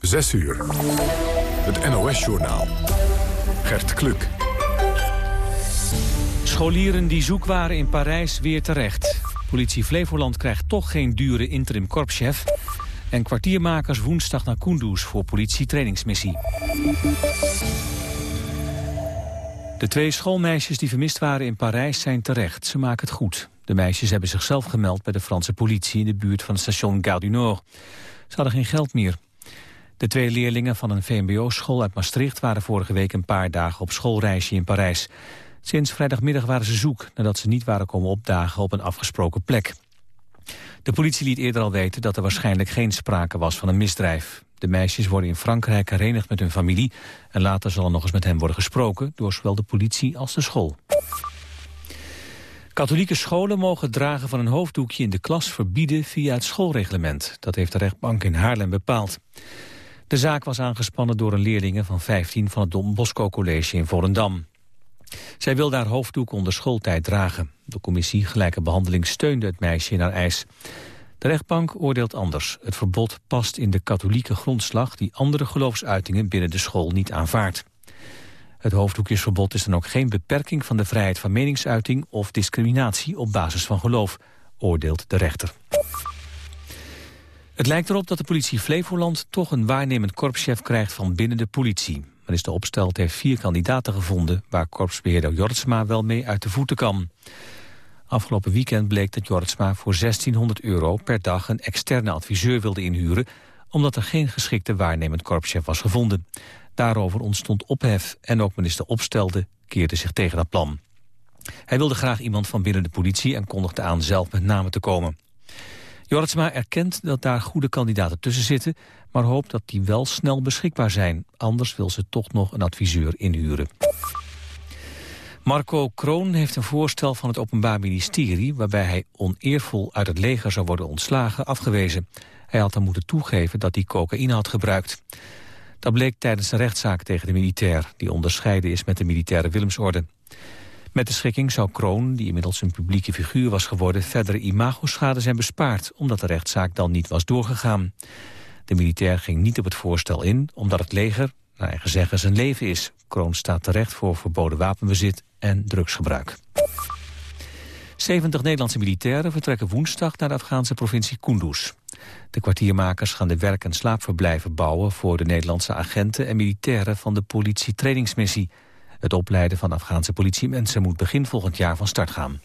6 uur. Het NOS-journaal. Gert Kluk. Scholieren die zoek waren in Parijs weer terecht. Politie Flevoland krijgt toch geen dure interim korpschef. En kwartiermakers woensdag naar Kunduz voor politietrainingsmissie. De twee schoolmeisjes die vermist waren in Parijs zijn terecht. Ze maken het goed. De meisjes hebben zichzelf gemeld bij de Franse politie in de buurt van het station Gare du Nord. Ze hadden geen geld meer. De twee leerlingen van een VMBO-school uit Maastricht waren vorige week een paar dagen op schoolreisje in Parijs. Sinds vrijdagmiddag waren ze zoek nadat ze niet waren komen opdagen op een afgesproken plek. De politie liet eerder al weten dat er waarschijnlijk geen sprake was van een misdrijf. De meisjes worden in Frankrijk herenigd met hun familie... en later zal er nog eens met hen worden gesproken... door zowel de politie als de school. Katholieke scholen mogen het dragen van een hoofddoekje in de klas verbieden via het schoolreglement. Dat heeft de rechtbank in Haarlem bepaald. De zaak was aangespannen door een leerlinge van 15 van het Don Bosco College in Volendam. Zij wil haar hoofddoek onder schooltijd dragen. De commissie Gelijke Behandeling steunde het meisje in haar eis. De rechtbank oordeelt anders. Het verbod past in de katholieke grondslag... die andere geloofsuitingen binnen de school niet aanvaardt. Het hoofddoekjesverbod is dan ook geen beperking van de vrijheid van meningsuiting... of discriminatie op basis van geloof, oordeelt de rechter. Het lijkt erop dat de politie Flevoland toch een waarnemend korpschef krijgt van binnen de politie. Minister Opstelt heeft vier kandidaten gevonden... waar korpsbeheerder Jortsma wel mee uit de voeten kan. Afgelopen weekend bleek dat Jortsma voor 1600 euro per dag... een externe adviseur wilde inhuren... omdat er geen geschikte waarnemend korpschef was gevonden. Daarover ontstond ophef en ook minister Opstelde keerde zich tegen dat plan. Hij wilde graag iemand van binnen de politie... en kondigde aan zelf met namen te komen. Jortsma erkent dat daar goede kandidaten tussen zitten... maar hoopt dat die wel snel beschikbaar zijn. Anders wil ze toch nog een adviseur inhuren. Marco Kroon heeft een voorstel van het Openbaar Ministerie... waarbij hij oneervol uit het leger zou worden ontslagen, afgewezen. Hij had dan moeten toegeven dat hij cocaïne had gebruikt. Dat bleek tijdens de rechtszaak tegen de militair... die onderscheiden is met de militaire Willemsorde. Met de schikking zou Kroon, die inmiddels een publieke figuur was geworden... verdere imagoschade zijn bespaard, omdat de rechtszaak dan niet was doorgegaan. De militair ging niet op het voorstel in, omdat het leger, naar eigen zeggen, zijn leven is. Kroon staat terecht voor verboden wapenbezit en drugsgebruik. 70 Nederlandse militairen vertrekken woensdag naar de Afghaanse provincie Kunduz. De kwartiermakers gaan de werk- en slaapverblijven bouwen voor de Nederlandse agenten en militairen van de politie-trainingsmissie. Het opleiden van Afghaanse politiemensen moet begin volgend jaar van start gaan.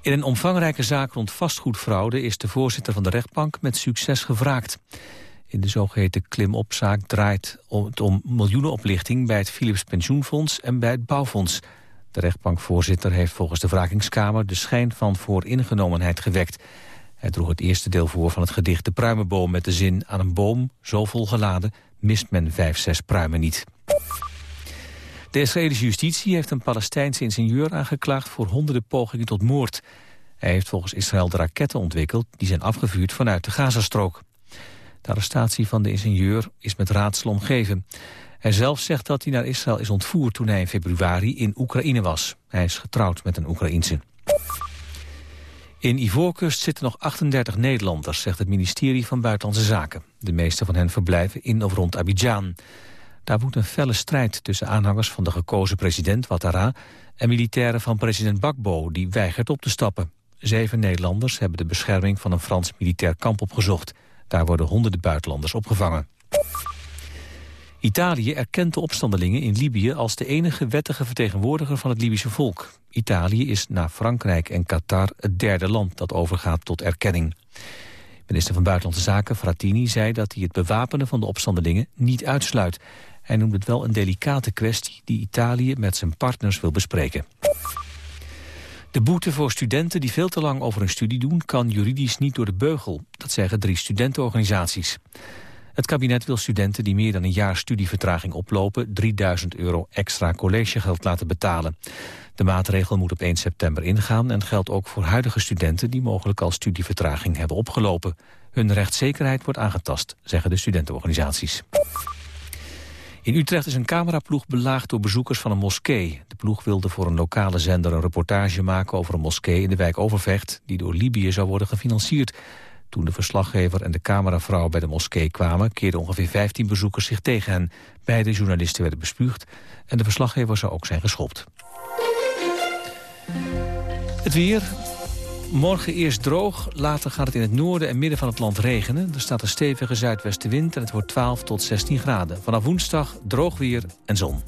In een omvangrijke zaak rond vastgoedfraude is de voorzitter van de rechtbank met succes gevraagd. In de zogeheten klimopzaak draait het om miljoenenoplichting bij het Philips Pensioenfonds en bij het Bouwfonds. De rechtbankvoorzitter heeft volgens de wrakingskamer de schijn van vooringenomenheid gewekt. Hij droeg het eerste deel voor van het gedicht De Pruimenboom met de zin aan een boom, zo vol geladen, mist men vijf, zes pruimen niet. De Israëlische justitie heeft een Palestijnse ingenieur aangeklaagd voor honderden pogingen tot moord. Hij heeft volgens Israël de raketten ontwikkeld die zijn afgevuurd vanuit de Gazastrook. De arrestatie van de ingenieur is met raadsel omgeven. Hij zelf zegt dat hij naar Israël is ontvoerd toen hij in februari in Oekraïne was. Hij is getrouwd met een Oekraïense. In Ivoorkust zitten nog 38 Nederlanders, zegt het ministerie van Buitenlandse Zaken. De meeste van hen verblijven in of rond Abidjan. Daar woedt een felle strijd tussen aanhangers van de gekozen president Ouattara... en militairen van president Bakbo, die weigert op te stappen. Zeven Nederlanders hebben de bescherming van een Frans militair kamp opgezocht. Daar worden honderden buitenlanders opgevangen. Italië erkent de opstandelingen in Libië als de enige wettige vertegenwoordiger van het Libische volk. Italië is na Frankrijk en Qatar het derde land dat overgaat tot erkenning. Minister van Buitenlandse Zaken Frattini zei dat hij het bewapenen van de opstandelingen niet uitsluit. Hij noemde het wel een delicate kwestie die Italië met zijn partners wil bespreken. De boete voor studenten die veel te lang over hun studie doen... kan juridisch niet door de beugel. Dat zeggen drie studentenorganisaties. Het kabinet wil studenten die meer dan een jaar studievertraging oplopen... 3000 euro extra collegegeld laten betalen. De maatregel moet op 1 september ingaan... en geldt ook voor huidige studenten die mogelijk al studievertraging hebben opgelopen. Hun rechtszekerheid wordt aangetast, zeggen de studentenorganisaties. In Utrecht is een cameraploeg belaagd door bezoekers van een moskee. De ploeg wilde voor een lokale zender een reportage maken over een moskee in de wijk Overvecht... die door Libië zou worden gefinancierd. Toen de verslaggever en de cameravrouw bij de moskee kwamen... keerden ongeveer 15 bezoekers zich tegen hen. Beide journalisten werden bespuugd en de verslaggever zou ook zijn geschopt. Het weer. Morgen eerst droog, later gaat het in het noorden en midden van het land regenen. Er staat een stevige zuidwestenwind en het wordt 12 tot 16 graden. Vanaf woensdag droog weer en zon.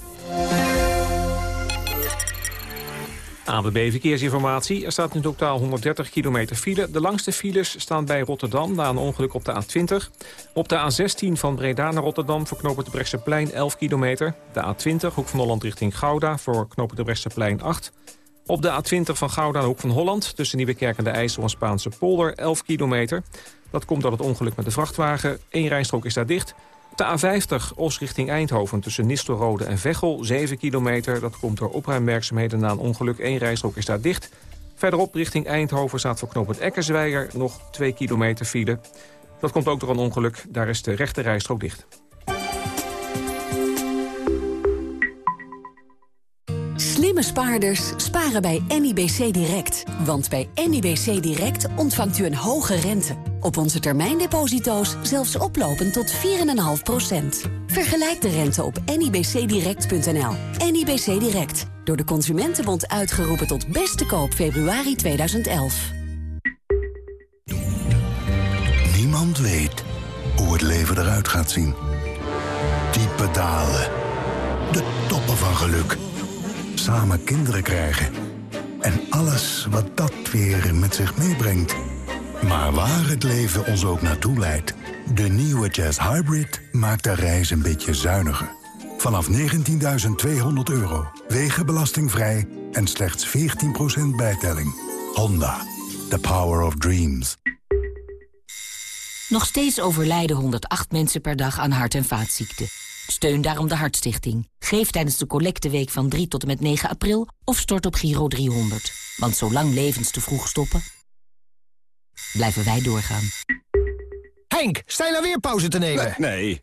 ABB Verkeersinformatie. Er staat in totaal 130 kilometer file. De langste files staan bij Rotterdam na een ongeluk op de A20. Op de A16 van Breda naar Rotterdam voor knopen de Brechtseplein 11 kilometer. De A20, hoek van Holland richting Gouda voor knopen de Brechtseplein 8. Op de A20 van Gouda naar Hoek van Holland... tussen Nieuwekerk en de IJssel en Spaanse polder 11 kilometer. Dat komt door het ongeluk met de vrachtwagen. Eén rijstrook is daar dicht. De A50 Os richting Eindhoven tussen Nistelrode en Veghel, 7 kilometer. Dat komt door opruimwerkzaamheden na een ongeluk. Eén rijstrook is daar dicht. Verderop richting Eindhoven staat voor knooppunt Eckersweijer nog 2 kilometer file. Dat komt ook door een ongeluk. Daar is de rechte rijstrook dicht. Slimme spaarders sparen bij NIBC Direct. Want bij NIBC Direct ontvangt u een hoge rente. Op onze termijndeposito's zelfs oplopend tot 4,5%. Vergelijk de rente op nibcdirect.nl. NIBC Direct. Door de Consumentenbond uitgeroepen tot beste koop februari 2011. Niemand weet hoe het leven eruit gaat zien. Diepe dalen. De toppen van geluk samen kinderen krijgen. En alles wat dat weer met zich meebrengt. Maar waar het leven ons ook naartoe leidt... de nieuwe Jazz Hybrid maakt de reis een beetje zuiniger. Vanaf 19.200 euro, wegenbelastingvrij en slechts 14% bijtelling. Honda, the power of dreams. Nog steeds overlijden 108 mensen per dag aan hart- en vaatziekten. Steun daarom de Hartstichting. Geef tijdens de collecteweek van 3 tot en met 9 april of stort op Giro 300. Want zolang levens te vroeg stoppen, blijven wij doorgaan. Henk, sta je nou weer pauze te nemen? Nee,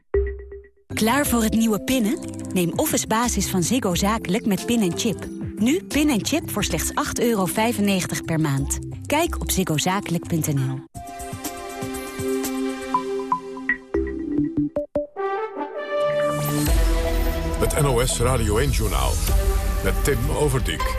Klaar voor het nieuwe pinnen? Neem Office Basis van Ziggo Zakelijk met pin en chip. Nu pin en chip voor slechts 8,95 per maand. Kijk op ziggozakelijk.nl. Het NOS Radio 1-journaal met Tim Overdijk.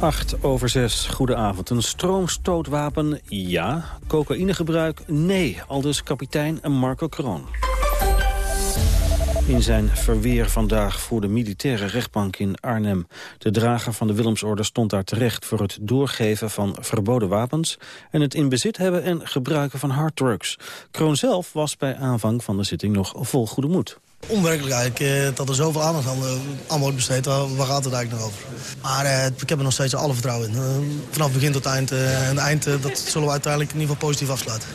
8 over 6, goedenavond. Een stroomstootwapen, ja. Cocaïnegebruik, nee. Aldus kapitein Marco Kroon. In zijn verweer vandaag voor de militaire rechtbank in Arnhem. De drager van de Willemsorde stond daar terecht voor het doorgeven van verboden wapens... en het in bezit hebben en gebruiken van harddrugs. Kroon zelf was bij aanvang van de zitting nog vol goede moed. Onwerkelijk eigenlijk, eh, dat er zoveel aandacht aan, wordt besteed. Waar, gaat het eigenlijk nog over? Maar uh, ik heb er nog steeds alle vertrouwen in. vanaf begin tot eind. en het eind dat zullen we uiteindelijk in ieder geval positief afsluiten.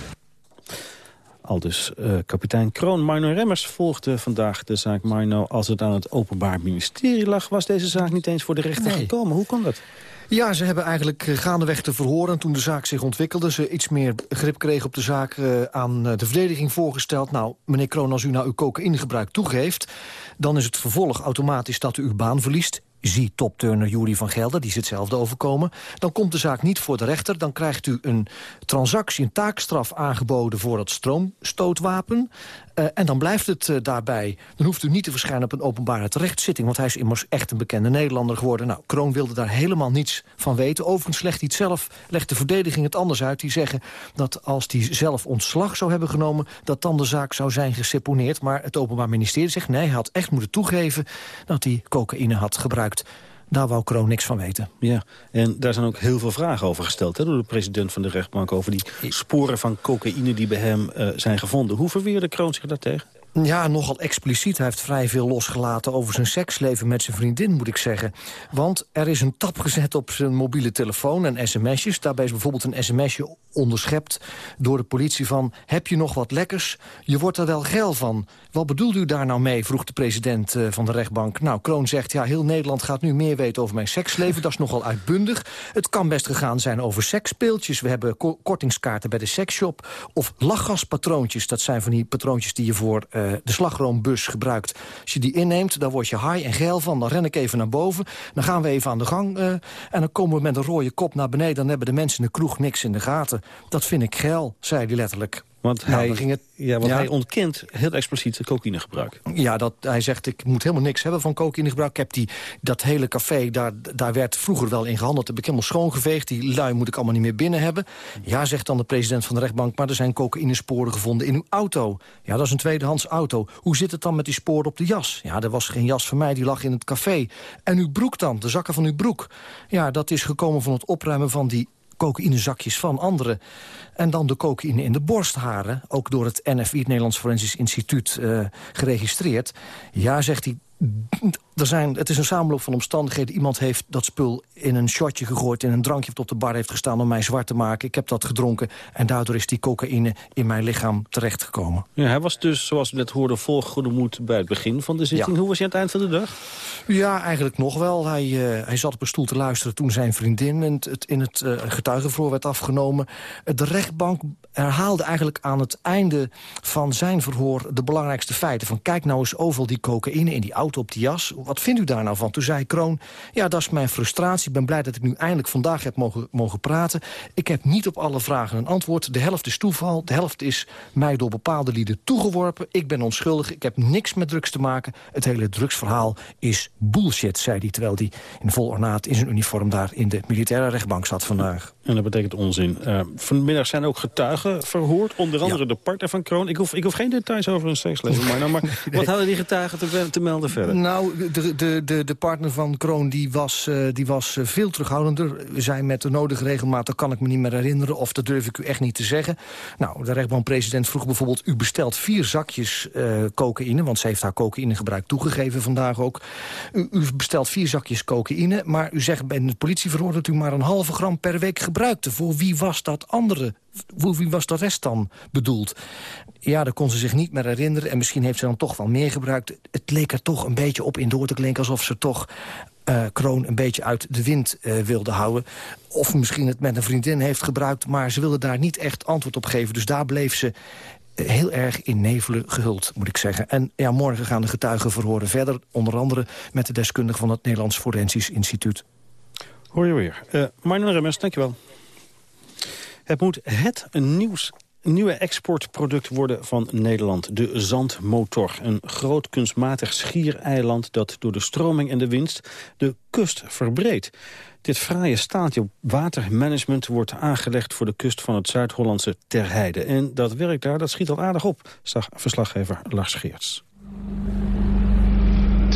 Al dus kapitein Kroon. Marno Remmers volgde vandaag de zaak Marno. Als het aan het Openbaar Ministerie lag, was deze zaak niet eens voor de rechter gekomen. Hoe kan dat? Ja, ze hebben eigenlijk gaandeweg te verhoren. Toen de zaak zich ontwikkelde, ze iets meer grip kregen op de zaak... Uh, aan de verdediging voorgesteld. Nou, meneer Kroon, als u nou uw cocaïnegebruik toegeeft... dan is het vervolg automatisch dat u uw baan verliest. Zie topturner Jury van Gelder, die is hetzelfde overkomen. Dan komt de zaak niet voor de rechter. Dan krijgt u een transactie, een taakstraf aangeboden voor dat stroomstootwapen. Uh, en dan blijft het uh, daarbij. Dan hoeft u niet te verschijnen op een openbare terechtzitting... want hij is immers echt een bekende Nederlander geworden. Nou, Kroon wilde daar helemaal niets van weten. Overigens legt hij het zelf, legt de verdediging het anders uit. Die zeggen dat als hij zelf ontslag zou hebben genomen... dat dan de zaak zou zijn geseponeerd. Maar het Openbaar Ministerie zegt... nee, hij had echt moeten toegeven dat hij cocaïne had gebruikt. Daar wou Kroon niks van weten. Ja, en daar zijn ook heel veel vragen over gesteld... Hè, door de president van de rechtbank over die sporen van cocaïne... die bij hem uh, zijn gevonden. Hoe verweerde Kroon zich daartegen? Ja, nogal expliciet. Hij heeft vrij veel losgelaten over zijn seksleven met zijn vriendin, moet ik zeggen. Want er is een tap gezet op zijn mobiele telefoon en sms'jes. Daarbij is bijvoorbeeld een sms'je onderschept door de politie van... heb je nog wat lekkers? Je wordt er wel geil van. Wat bedoelt u daar nou mee, vroeg de president eh, van de rechtbank. Nou, Kroon zegt, ja, heel Nederland gaat nu meer weten over mijn seksleven. Dat is nogal uitbundig. Het kan best gegaan zijn over seksspeeltjes. We hebben kortingskaarten bij de seksshop. Of lachgaspatroontjes. Dat zijn van die patroontjes die je voor uh, de slagroombus gebruikt. Als je die inneemt, dan word je high en geil van. Dan ren ik even naar boven. Dan gaan we even aan de gang. Uh, en dan komen we met een rode kop naar beneden. Dan hebben de mensen in de kroeg niks in de gaten. Dat vind ik geil, zei hij letterlijk. Want, Nou, hij, ging het- ja, want Ja. hij ontkent heel expliciet cocaïnegebruik. Ja, dat, hij zegt, ik moet helemaal niks hebben van cocaïnegebruik. Ik heb die, dat hele café, daar, daar werd vroeger wel in gehandeld. heb ik helemaal schoongeveegd. Die lui moet ik allemaal niet meer binnen hebben. Ja, zegt dan de president van de rechtbank... maar er zijn cocaïnesporen gevonden in uw auto. Ja, dat is een tweedehands auto. Hoe zit het dan met die sporen op de jas? Ja, er was geen jas van mij, die lag in het café. En uw broek dan, de zakken van uw broek? Ja, dat is gekomen van het opruimen van die cocaïnezakjes van anderen. En dan de cocaïne in de borstharen, ook door het NFI, het Nederlands Forensisch Instituut, eh, geregistreerd. Ja, zegt hij, er zijn, het is een samenloop van omstandigheden. Iemand heeft dat spul in een shotje gegooid... in een drankje dat op de bar heeft gestaan om mij zwart te maken. Ik heb dat gedronken en daardoor is die cocaïne in mijn lichaam terechtgekomen. Ja, hij was dus, zoals we net hoorden, vol goede moed bij het begin van de zitting. Ja. Hoe was hij aan het eind van de dag? Ja, eigenlijk nog wel. Hij, eh, hij zat op een stoel te luisteren toen zijn vriendin in het, in het getuigenverhoor werd afgenomen. De rechtbank herhaalde eigenlijk aan het einde van zijn verhoor de belangrijkste feiten. Van kijk nou eens overal die cocaïne in die auto op die jas. Wat vindt u daar nou van? Toen zei Kroon, ja dat is mijn frustratie. Ik ben blij dat ik nu eindelijk vandaag heb mogen, mogen praten. Ik heb niet op alle vragen een antwoord. De helft is toeval, de helft is mij door bepaalde lieden toegeworpen. Ik ben onschuldig, ik heb niks met drugs te maken. Het hele drugsverhaal is bullshit, zei hij... terwijl hij in vol ornaat in zijn uniform daar in de militaire rechtbank zat vandaag. En dat betekent onzin. Eh, vanmiddag zijn ook getuigen verhoord. Onder andere de partner van Kroon. Ik hoef, ik hoef geen details over hun seksleven. Maar, nou, maar wat hadden die getuigen te, te melden verder? Nou, de, de, de, de partner van Kroon die was, eh, die was eh, veel terughoudender. Zei met de nodige regelmaat, dat kan ik me niet meer herinneren... of dat durf ik u echt niet te zeggen. Nou, de rechtbankpresident vroeg bijvoorbeeld... u bestelt vier zakjes cocaïne, want ze heeft haar cocaïnegebruik toegegeven vandaag ook. U, u bestelt vier zakjes cocaïne, maar u zegt bij het politieverhoor... dat u maar een halve gram per week gebruikte. Voor wie was dat andere? Voor wie was de rest dan bedoeld? Ja, daar kon ze zich niet meer herinneren. En misschien heeft ze dan toch wel meer gebruikt. Het leek er toch een beetje op in door te klinken... alsof ze toch eh, Kroon een beetje uit de wind eh, wilde houden. Of misschien het met een vriendin heeft gebruikt... maar ze wilde daar niet echt antwoord op geven. Dus daar bleef ze eh, heel erg in nevelen gehuld, moet ik zeggen. En ja, morgen gaan de getuigen verhoren verder. Onder andere met de deskundige van het Nederlands Forensisch Instituut. Hoor je weer. Uh, Marno Remmers, dankjewel. Het moet het nieuws nieuwe exportproduct worden van Nederland. De zandmotor. Een groot kunstmatig schiereiland dat door de stroming en de winst de kust verbreedt. Dit fraaie staaltje watermanagement wordt aangelegd voor de kust van het Zuid-Hollandse Terheide. En dat werk daar, dat schiet al aardig op, zag verslaggever Lars Geerts.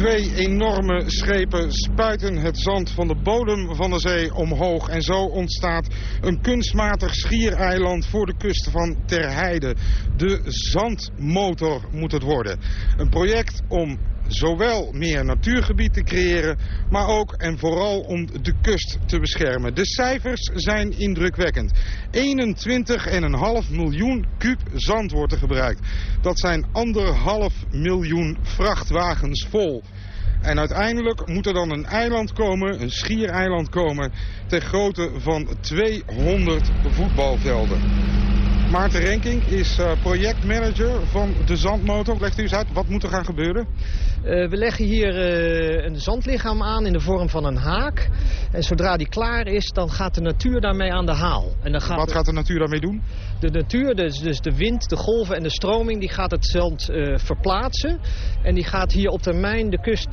Twee enorme schepen spuiten het zand van de bodem van de zee omhoog. En zo ontstaat een kunstmatig schiereiland voor de kust van Terheide. De zandmotor moet het worden. Een project om zowel meer natuurgebied te creëren, maar ook en vooral om de kust te beschermen. De cijfers zijn indrukwekkend. 21,5 miljoen kuub zand wordt er gebruikt. Dat zijn anderhalf miljoen vrachtwagens vol. En uiteindelijk moet er dan een eiland komen, een schiereiland komen, ter grootte van 200 voetbalvelden. Maarten Renking is uh, projectmanager van de Zandmotor. Legt u eens uit, wat moet er gaan gebeuren? Uh, we leggen hier uh, een zandlichaam aan in de vorm van een haak. En zodra die klaar is, dan gaat de natuur daarmee aan de haal. En dan gaat wat gaat de natuur daarmee doen? De natuur, dus, dus de wind, de golven en de stroming, die gaat het zand uh, verplaatsen. En die gaat hier op termijn de kust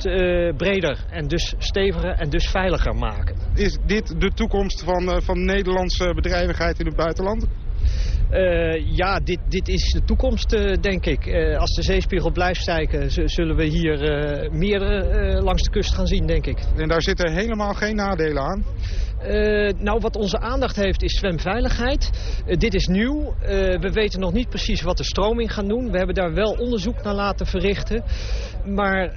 breder en dus steviger en dus veiliger maken. Is dit de toekomst van, van Nederlandse bedrijvigheid in het buitenland? Uh, ja, dit, dit is de toekomst, uh, denk ik. Uh, als de zeespiegel blijft stijgen, zullen we hier meer langs de kust gaan zien, denk ik. En daar zitten helemaal geen nadelen aan? Uh, nou, wat onze aandacht heeft is zwemveiligheid. Uh, dit is nieuw. Uh, we weten nog niet precies wat de stroming gaat doen. We hebben daar wel onderzoek naar laten verrichten. Maar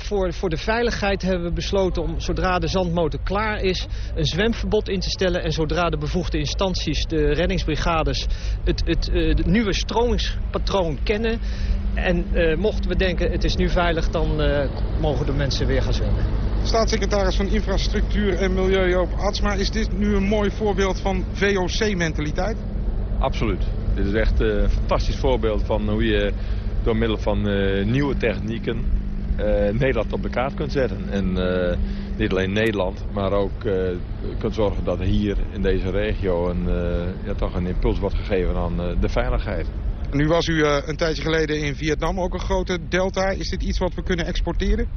voor, voor de veiligheid hebben we besloten om, zodra de zandmotor klaar is... een zwemverbod in te stellen. En zodra de bevoegde instanties, de reddingsbrigades... het, het, het nieuwe stromingspatroon kennen... en mochten we denken het is nu veilig, dan mogen de mensen weer gaan zwemmen. Staatssecretaris van Infrastructuur en Milieu Joop Atsma. Is dit nu een mooi voorbeeld van VOC-mentaliteit? Absoluut. Dit is echt een fantastisch voorbeeld van hoe je door middel van uh, nieuwe technieken uh, Nederland op de kaart kunt zetten. En niet alleen Nederland, maar ook kunt zorgen dat hier in deze regio een, ja, toch een impuls wordt gegeven aan de veiligheid. Nu was u een tijdje geleden in Vietnam ook een grote delta. Is dit iets wat we kunnen exporteren?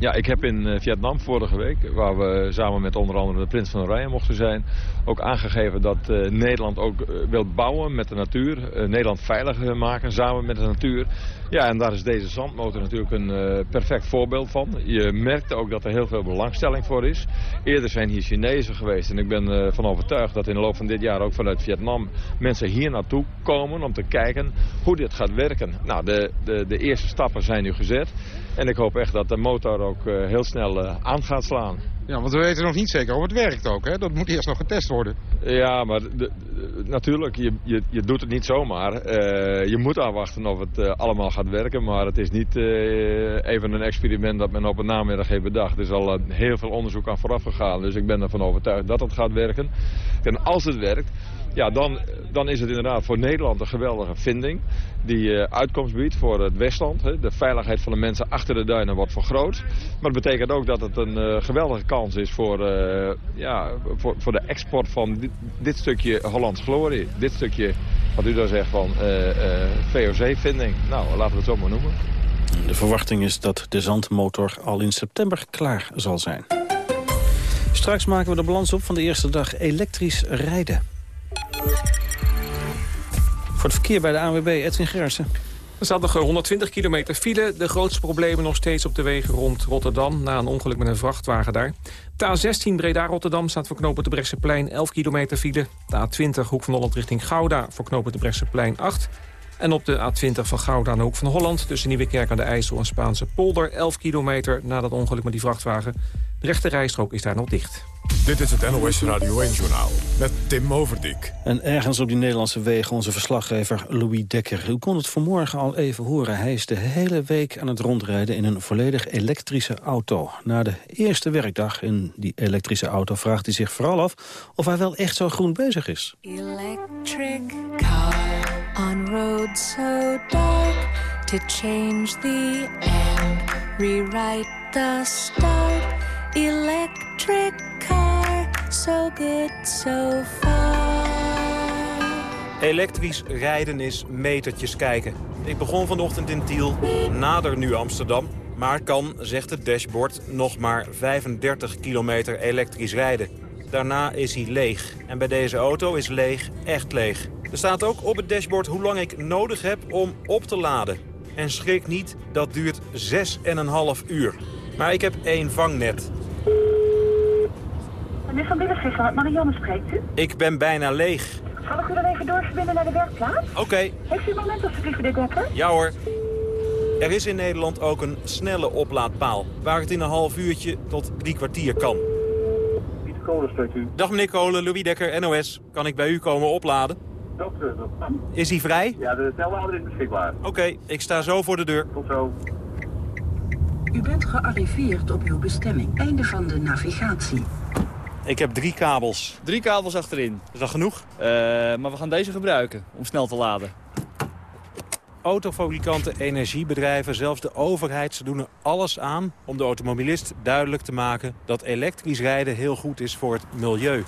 Ja, ik heb in eh, Vietnam vorige week, waar we samen met onder andere de Prins van Oranje mochten zijn, ook aangegeven dat uh, Nederland ook uh, wil bouwen met de natuur. Nederland veiliger maken samen met de natuur. Ja, en daar is deze zandmotor natuurlijk een perfect voorbeeld van. Je merkte ook dat er heel veel belangstelling voor is. Eerder zijn hier Chinezen geweest en ik ben ervan overtuigd dat in de loop van dit jaar ook vanuit Vietnam mensen hier naartoe komen om te kijken hoe dit gaat werken. Nou, de, de, de eerste stappen zijn nu gezet. En ik hoop echt dat de motor ook uh, heel snel uh, aan gaat slaan. Ja, want we weten nog niet zeker of het werkt ook, hè? Dat moet eerst nog getest worden. Ja, maar de, de, natuurlijk, je, je, je doet het niet zomaar. Uh, je moet afwachten of het allemaal gaat werken. Maar het is niet even een experiment dat men op een namiddag heeft bedacht. Er is al heel veel onderzoek aan vooraf gegaan. Dus ik ben ervan overtuigd dat het gaat werken. En als het werkt, ja, dan, dan is het inderdaad voor Nederland een geweldige vinding. Die uh, uitkomst biedt voor het Westland. Hè. De veiligheid van de mensen achter de duinen wordt vergroot. Maar het betekent ook dat het een uh, geweldige kans is voor, uh, ja, voor, voor de export van dit, dit, stukje Hollands glorie. Dit stukje, wat u daar zegt, van VOC-vinding. Nou, laten we het zo maar noemen. De verwachting is dat de zandmotor al in september klaar zal zijn. Straks maken we de balans op van de eerste dag elektrisch rijden. Voor het verkeer bij de ANWB, Edwin Gersen. Er staat nog 120 kilometer file. De grootste problemen nog steeds op de wegen rond Rotterdam... na een ongeluk met een vrachtwagen daar. De A16 Breda-Rotterdam staat voor knopen de Brechtseplein 11 kilometer file. De A20 Hoek van Holland richting Gouda voor knopen de Brechtseplein 8. En op de A20 van Gouda naar Hoek van Holland... tussen Nieuwekerk aan de IJssel en Spaanse polder 11 kilometer... na dat ongeluk met die vrachtwagen. De rechte rijstrook is daar nog dicht. Dit is het NOS Radio 1-journaal met Tim Overdijk. En ergens op die Nederlandse wegen onze verslaggever Louis Dekker. U kon het vanmorgen al even horen. Hij is de hele week aan het rondrijden in een volledig elektrische auto. Na de eerste werkdag in die elektrische auto vraagt hij zich vooral af... of hij wel echt zo groen bezig is. Electric car on road so dark To change the end, rewrite the start Electric car, so good so far. Elektrisch rijden is metertjes kijken. Ik begon vanochtend in Tiel, nader nu Amsterdam. Maar kan, zegt het dashboard, nog maar 35 kilometer elektrisch rijden. Daarna is hij leeg. En bij deze auto is leeg echt leeg. Er staat ook op het dashboard hoe lang ik nodig heb om op te laden. En schrik niet, dat duurt 6,5 uur. Maar ik heb één vangnet. Meneer Van met Marianne spreekt u? Ik ben bijna leeg. Zal ik u dan even doorverbinden naar de werkplaats? Oké. Heeft u een moment alsjeblieft, meneer Dekker? Ja hoor. Er is in Nederland ook een snelle oplaadpaal, waar het in een half uurtje tot drie kwartier kan. Pieter Kolen spreekt u. Dag meneer Kolen, Louis Dekker, NOS. Kan ik bij u komen opladen? Dat, dat kan. Is hij vrij? Ja, de tellader is beschikbaar. Oké, ik sta zo voor de deur. Tot zo. U bent gearriveerd op uw bestemming. Einde van de navigatie. Ik heb drie kabels. Drie kabels achterin. Is dat genoeg? Uh, maar we gaan deze gebruiken om snel te laden. Autofabrikanten, energiebedrijven, zelfs de overheid... ze doen er alles aan om de automobilist duidelijk te maken... dat elektrisch rijden heel goed is voor het milieu.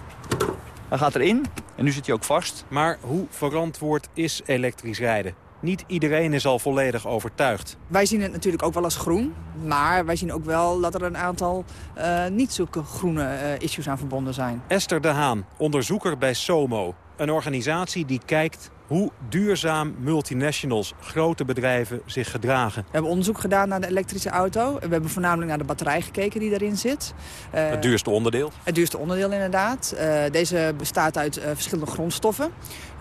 Hij gaat erin en nu zit hij ook vast. Maar hoe verantwoord is elektrisch rijden? Niet iedereen is al volledig overtuigd. Wij zien het natuurlijk ook wel als groen. Maar wij zien ook wel dat er een aantal uh, niet zulke groene uh, issues aan verbonden zijn. Esther de Haan, onderzoeker bij SOMO. Een organisatie die kijkt hoe duurzaam multinationals, grote bedrijven, zich gedragen. We hebben onderzoek gedaan naar de elektrische auto. We hebben voornamelijk naar de batterij gekeken die erin zit. Uh, het duurste onderdeel? Het duurste onderdeel inderdaad. Uh, deze bestaat uit uh, verschillende grondstoffen.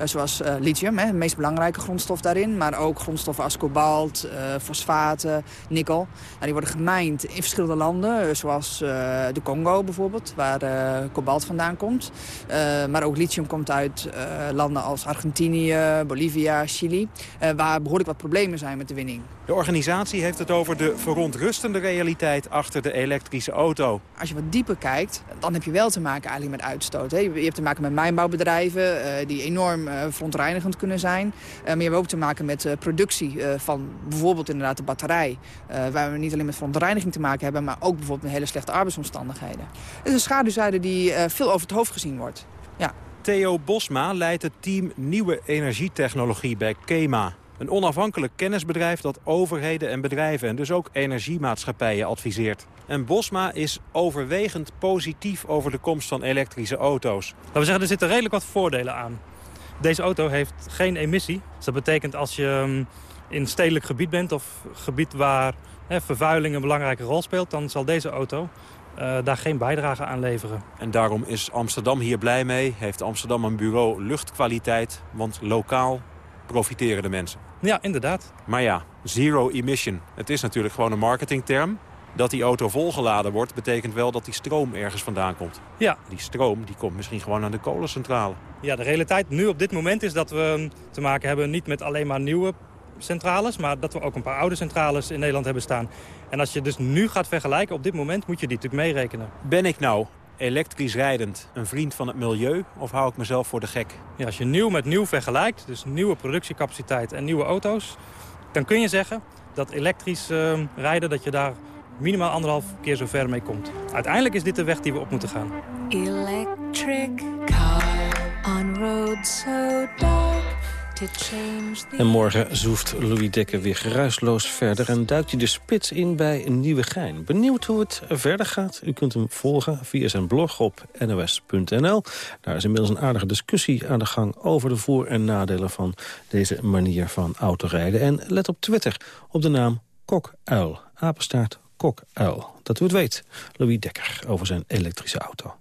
zoals lithium, hè, de meest belangrijke grondstof daarin. Maar ook grondstoffen als kobalt, fosfaten, nikkel. Nou, die worden gemijnd in verschillende landen. zoals de Congo bijvoorbeeld, waar kobalt vandaan komt. maar ook lithium komt uit landen als Argentinië, Bolivia, Chili. waar behoorlijk wat problemen zijn met de winning. De organisatie heeft het over de verontrustende realiteit achter de elektrische auto. Als je wat dieper kijkt, dan heb je wel te maken eigenlijk met uitstoot. Hè. Je hebt te maken met mijnbouwbedrijven uh, die enorm uh, verontreinigend kunnen zijn. Maar je hebt ook te maken met productie van bijvoorbeeld inderdaad de batterij. waar we niet alleen met verontreiniging te maken hebben, maar ook bijvoorbeeld met hele slechte arbeidsomstandigheden. Het is een schaduwzijde die veel over het hoofd gezien wordt. Theo Bosma leidt het team Nieuwe Energietechnologie bij KEMA. Een onafhankelijk kennisbedrijf dat overheden en bedrijven... en dus ook energiemaatschappijen adviseert. En Bosma is overwegend positief over de komst van elektrische auto's. Laten we zeggen, er zitten redelijk wat voordelen aan. Deze auto heeft geen emissie. Dus dat betekent als je um, in stedelijk gebied bent... of gebied waar hè, vervuiling een belangrijke rol speelt... dan zal deze auto uh, daar geen bijdrage aan leveren. En daarom is Amsterdam hier blij mee. Heeft Amsterdam een bureau luchtkwaliteit. Want lokaal profiteren de mensen. Ja, inderdaad. Maar ja, zero emission. Het is natuurlijk gewoon een marketingterm. Dat die auto volgeladen wordt, betekent wel dat die stroom ergens vandaan komt. Ja. Die stroom die komt misschien gewoon aan de kolencentrale. Ja, de realiteit nu op dit moment is dat we te maken hebben niet met alleen maar nieuwe centrales... maar dat we ook een paar oude centrales in Nederland hebben staan. En als je dus nu gaat vergelijken, op dit moment moet je die natuurlijk meerekenen. Ben ik nou elektrisch rijdend een vriend van het milieu of hou ik mezelf voor de gek? Ja, als je nieuw met nieuw vergelijkt, dus nieuwe productiecapaciteit en nieuwe auto's... dan kun je zeggen dat elektrisch uh, rijden, dat je daar minimaal anderhalf keer zo ver mee komt. Uiteindelijk is dit de weg die we op moeten gaan. Electric car on road so dark. En morgen zoeft Louis Dekker weer geruisloos verder... en duikt hij de spits in bij Nieuwegein. Benieuwd hoe het verder gaat? U kunt hem volgen via zijn blog op nos.nl. Daar is inmiddels een aardige discussie aan de gang... over de voor- en nadelen van deze manier van autorijden. En let op Twitter op de naam Kokuil. Apenstaart Kokuil. Dat u het weet, Louis Dekker, over zijn elektrische auto.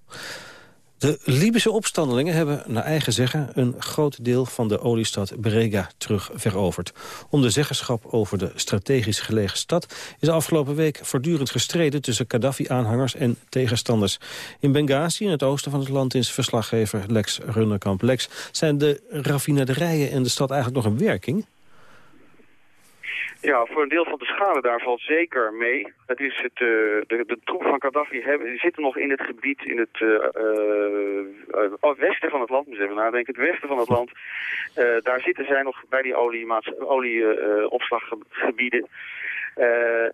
De Libische opstandelingen hebben naar eigen zeggen een groot deel van de oliestad Brega terug veroverd. Om de zeggenschap over de strategisch gelegen stad is afgelopen week voortdurend gestreden tussen Gaddafi-aanhangers en tegenstanders. In Benghazi, in het oosten van het land, is verslaggever Lex Runderkamp. Lex, zijn de raffinaderijen en de stad eigenlijk nog in werking? Ja, voor een deel van de schade daar valt zeker mee. Het is het, uh, de, de troep van Gaddafi hebben, die zitten nog in het gebied, in het uh, westen van het land, moet even nadenken, het westen van het land. daar zitten zij nog bij die olieopslaggebieden. Uh,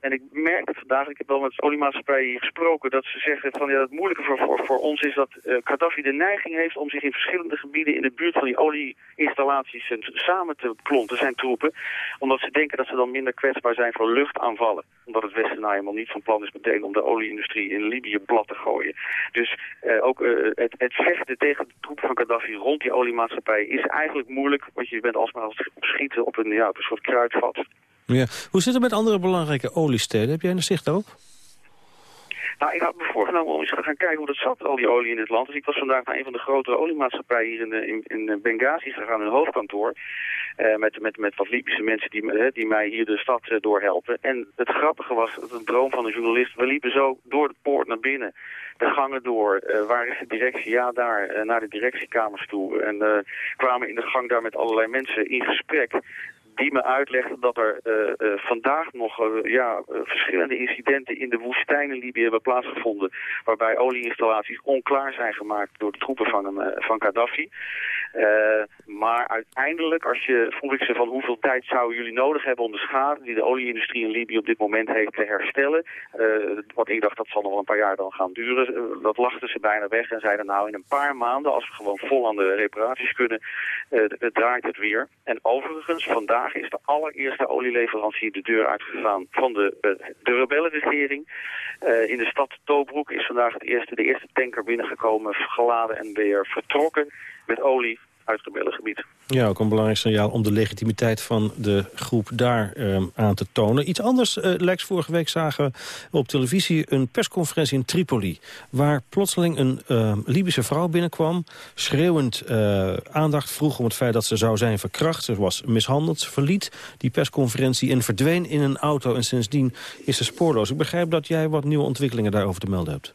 en ik merk het vandaag, ik heb wel met oliemaatschappijen gesproken, dat ze zeggen van ja, het moeilijke voor, voor, ons is dat uh, Gaddafi de neiging heeft om zich in verschillende gebieden in de buurt van die olieinstallaties samen te klonten, zijn troepen. Omdat ze denken dat ze dan minder kwetsbaar zijn voor luchtaanvallen. Omdat het Westen nou helemaal niet van plan is meteen om de olieindustrie in Libië plat te gooien. Dus uh, ook het, het vechten tegen de troepen van Gaddafi rond die oliemaatschappij is eigenlijk moeilijk, want je bent alsmaar als schieten op een, ja, op een soort kruidvat. Ja. Hoe zit het met andere belangrijke oliesteden? Heb jij een zicht daarop? Nou, ik had me voorgenomen om eens te gaan kijken hoe dat zat, al die olie in het land. Dus ik was vandaag naar een van de grotere oliemaatschappijen hier in, in, in Benghazi gegaan, hun hoofdkantoor. Uh, met, met, met wat Libische mensen die, uh, die mij hier de stad uh, doorhelpen. En het grappige was, het een droom van een journalist, we liepen zo door de poort naar binnen. De gangen door, waar is de directie? Ja, daar, naar de directiekamers toe. En kwamen in de gang daar met allerlei mensen in gesprek die me uitlegde dat er uh, uh, vandaag nog uh, ja, verschillende incidenten in de woestijn in Libië hebben plaatsgevonden. Waarbij olieinstallaties onklaar zijn gemaakt door de troepen van, van Gaddafi. maar uiteindelijk, als je, vroeg ik ze van hoeveel tijd zouden jullie nodig hebben om de schade die de olieindustrie in Libië op dit moment heeft te herstellen. wat ik dacht dat zal nog wel een paar jaar dan gaan duren. dat lachten ze bijna weg en zeiden nou in een paar maanden, als we gewoon vol aan de reparaties kunnen, draait het weer. En overigens, vandaag is de allereerste olieleverancier de deur uitgegaan van de, uh, de rebellenregering. Uh, in de stad Tobruk is vandaag het eerste, de eerste tanker binnengekomen, geladen en weer vertrokken met olie. Uitgebreide Ja, ook een belangrijk signaal om de legitimiteit van de groep daar ehm, aan te tonen. Iets anders, uh, Lex, vorige week zagen we op televisie een persconferentie in Tripoli... waar plotseling een uh, Libische vrouw binnenkwam, schreeuwend uh, aandacht vroeg om het feit dat ze zou zijn verkracht. Ze was mishandeld, ze verliet die persconferentie en verdween in een auto. En sindsdien is ze spoorloos. Ik begrijp dat jij wat nieuwe ontwikkelingen daarover te melden hebt.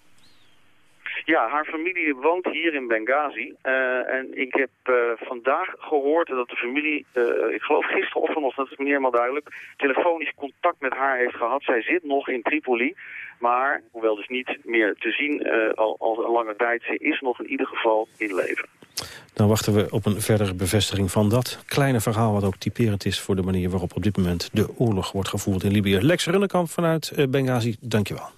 Ja, haar familie woont hier in Benghazi. Uh, en ik heb uh, vandaag gehoord dat de familie, uh, ik geloof gisteren of vanochtend, dat is niet helemaal duidelijk, telefonisch contact met haar heeft gehad. Zij zit nog in Tripoli, maar, hoewel dus niet meer te zien al, al een lange tijd, ze is nog in ieder geval in leven. Dan wachten we op een verdere bevestiging van dat kleine verhaal... wat ook typerend is voor de manier waarop op dit moment de oorlog wordt gevoerd in Libië. Lex Runnekamp vanuit Benghazi, dankjewel.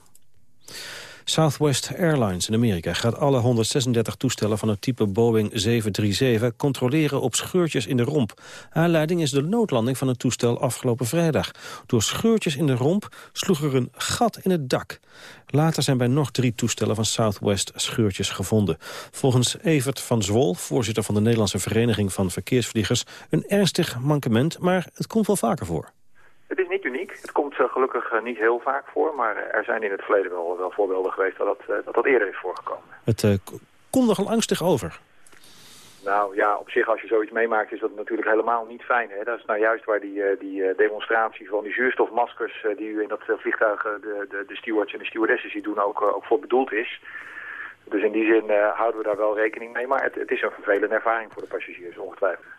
Southwest Airlines in Amerika gaat alle 136 toestellen van het type Boeing 737 controleren op scheurtjes in de romp. Aanleiding is de noodlanding van het toestel afgelopen vrijdag. Door scheurtjes in de romp sloeg er een gat in het dak. Later zijn bij nog drie toestellen van Southwest scheurtjes gevonden. Volgens Evert van Zwol, voorzitter van de Nederlandse Vereniging van Verkeersvliegers, een ernstig mankement, maar het komt wel vaker voor. Het is niet uniek. Het komt uh, gelukkig uh, niet heel vaak voor. Maar uh, er zijn in het verleden wel, wel voorbeelden geweest dat dat, dat dat eerder is voorgekomen. Het komt nogal angstig over. Nou ja, op zich als je zoiets meemaakt is dat natuurlijk helemaal niet fijn. Hè? Dat is nou juist waar die, die demonstratie van die zuurstofmaskers die u in dat vliegtuig de, de, de stewards en de stewardessen ziet doen ook, ook voor bedoeld is. Dus in die zin houden we daar wel rekening mee. Maar het, het is een vervelende ervaring voor de passagiers, ongetwijfeld.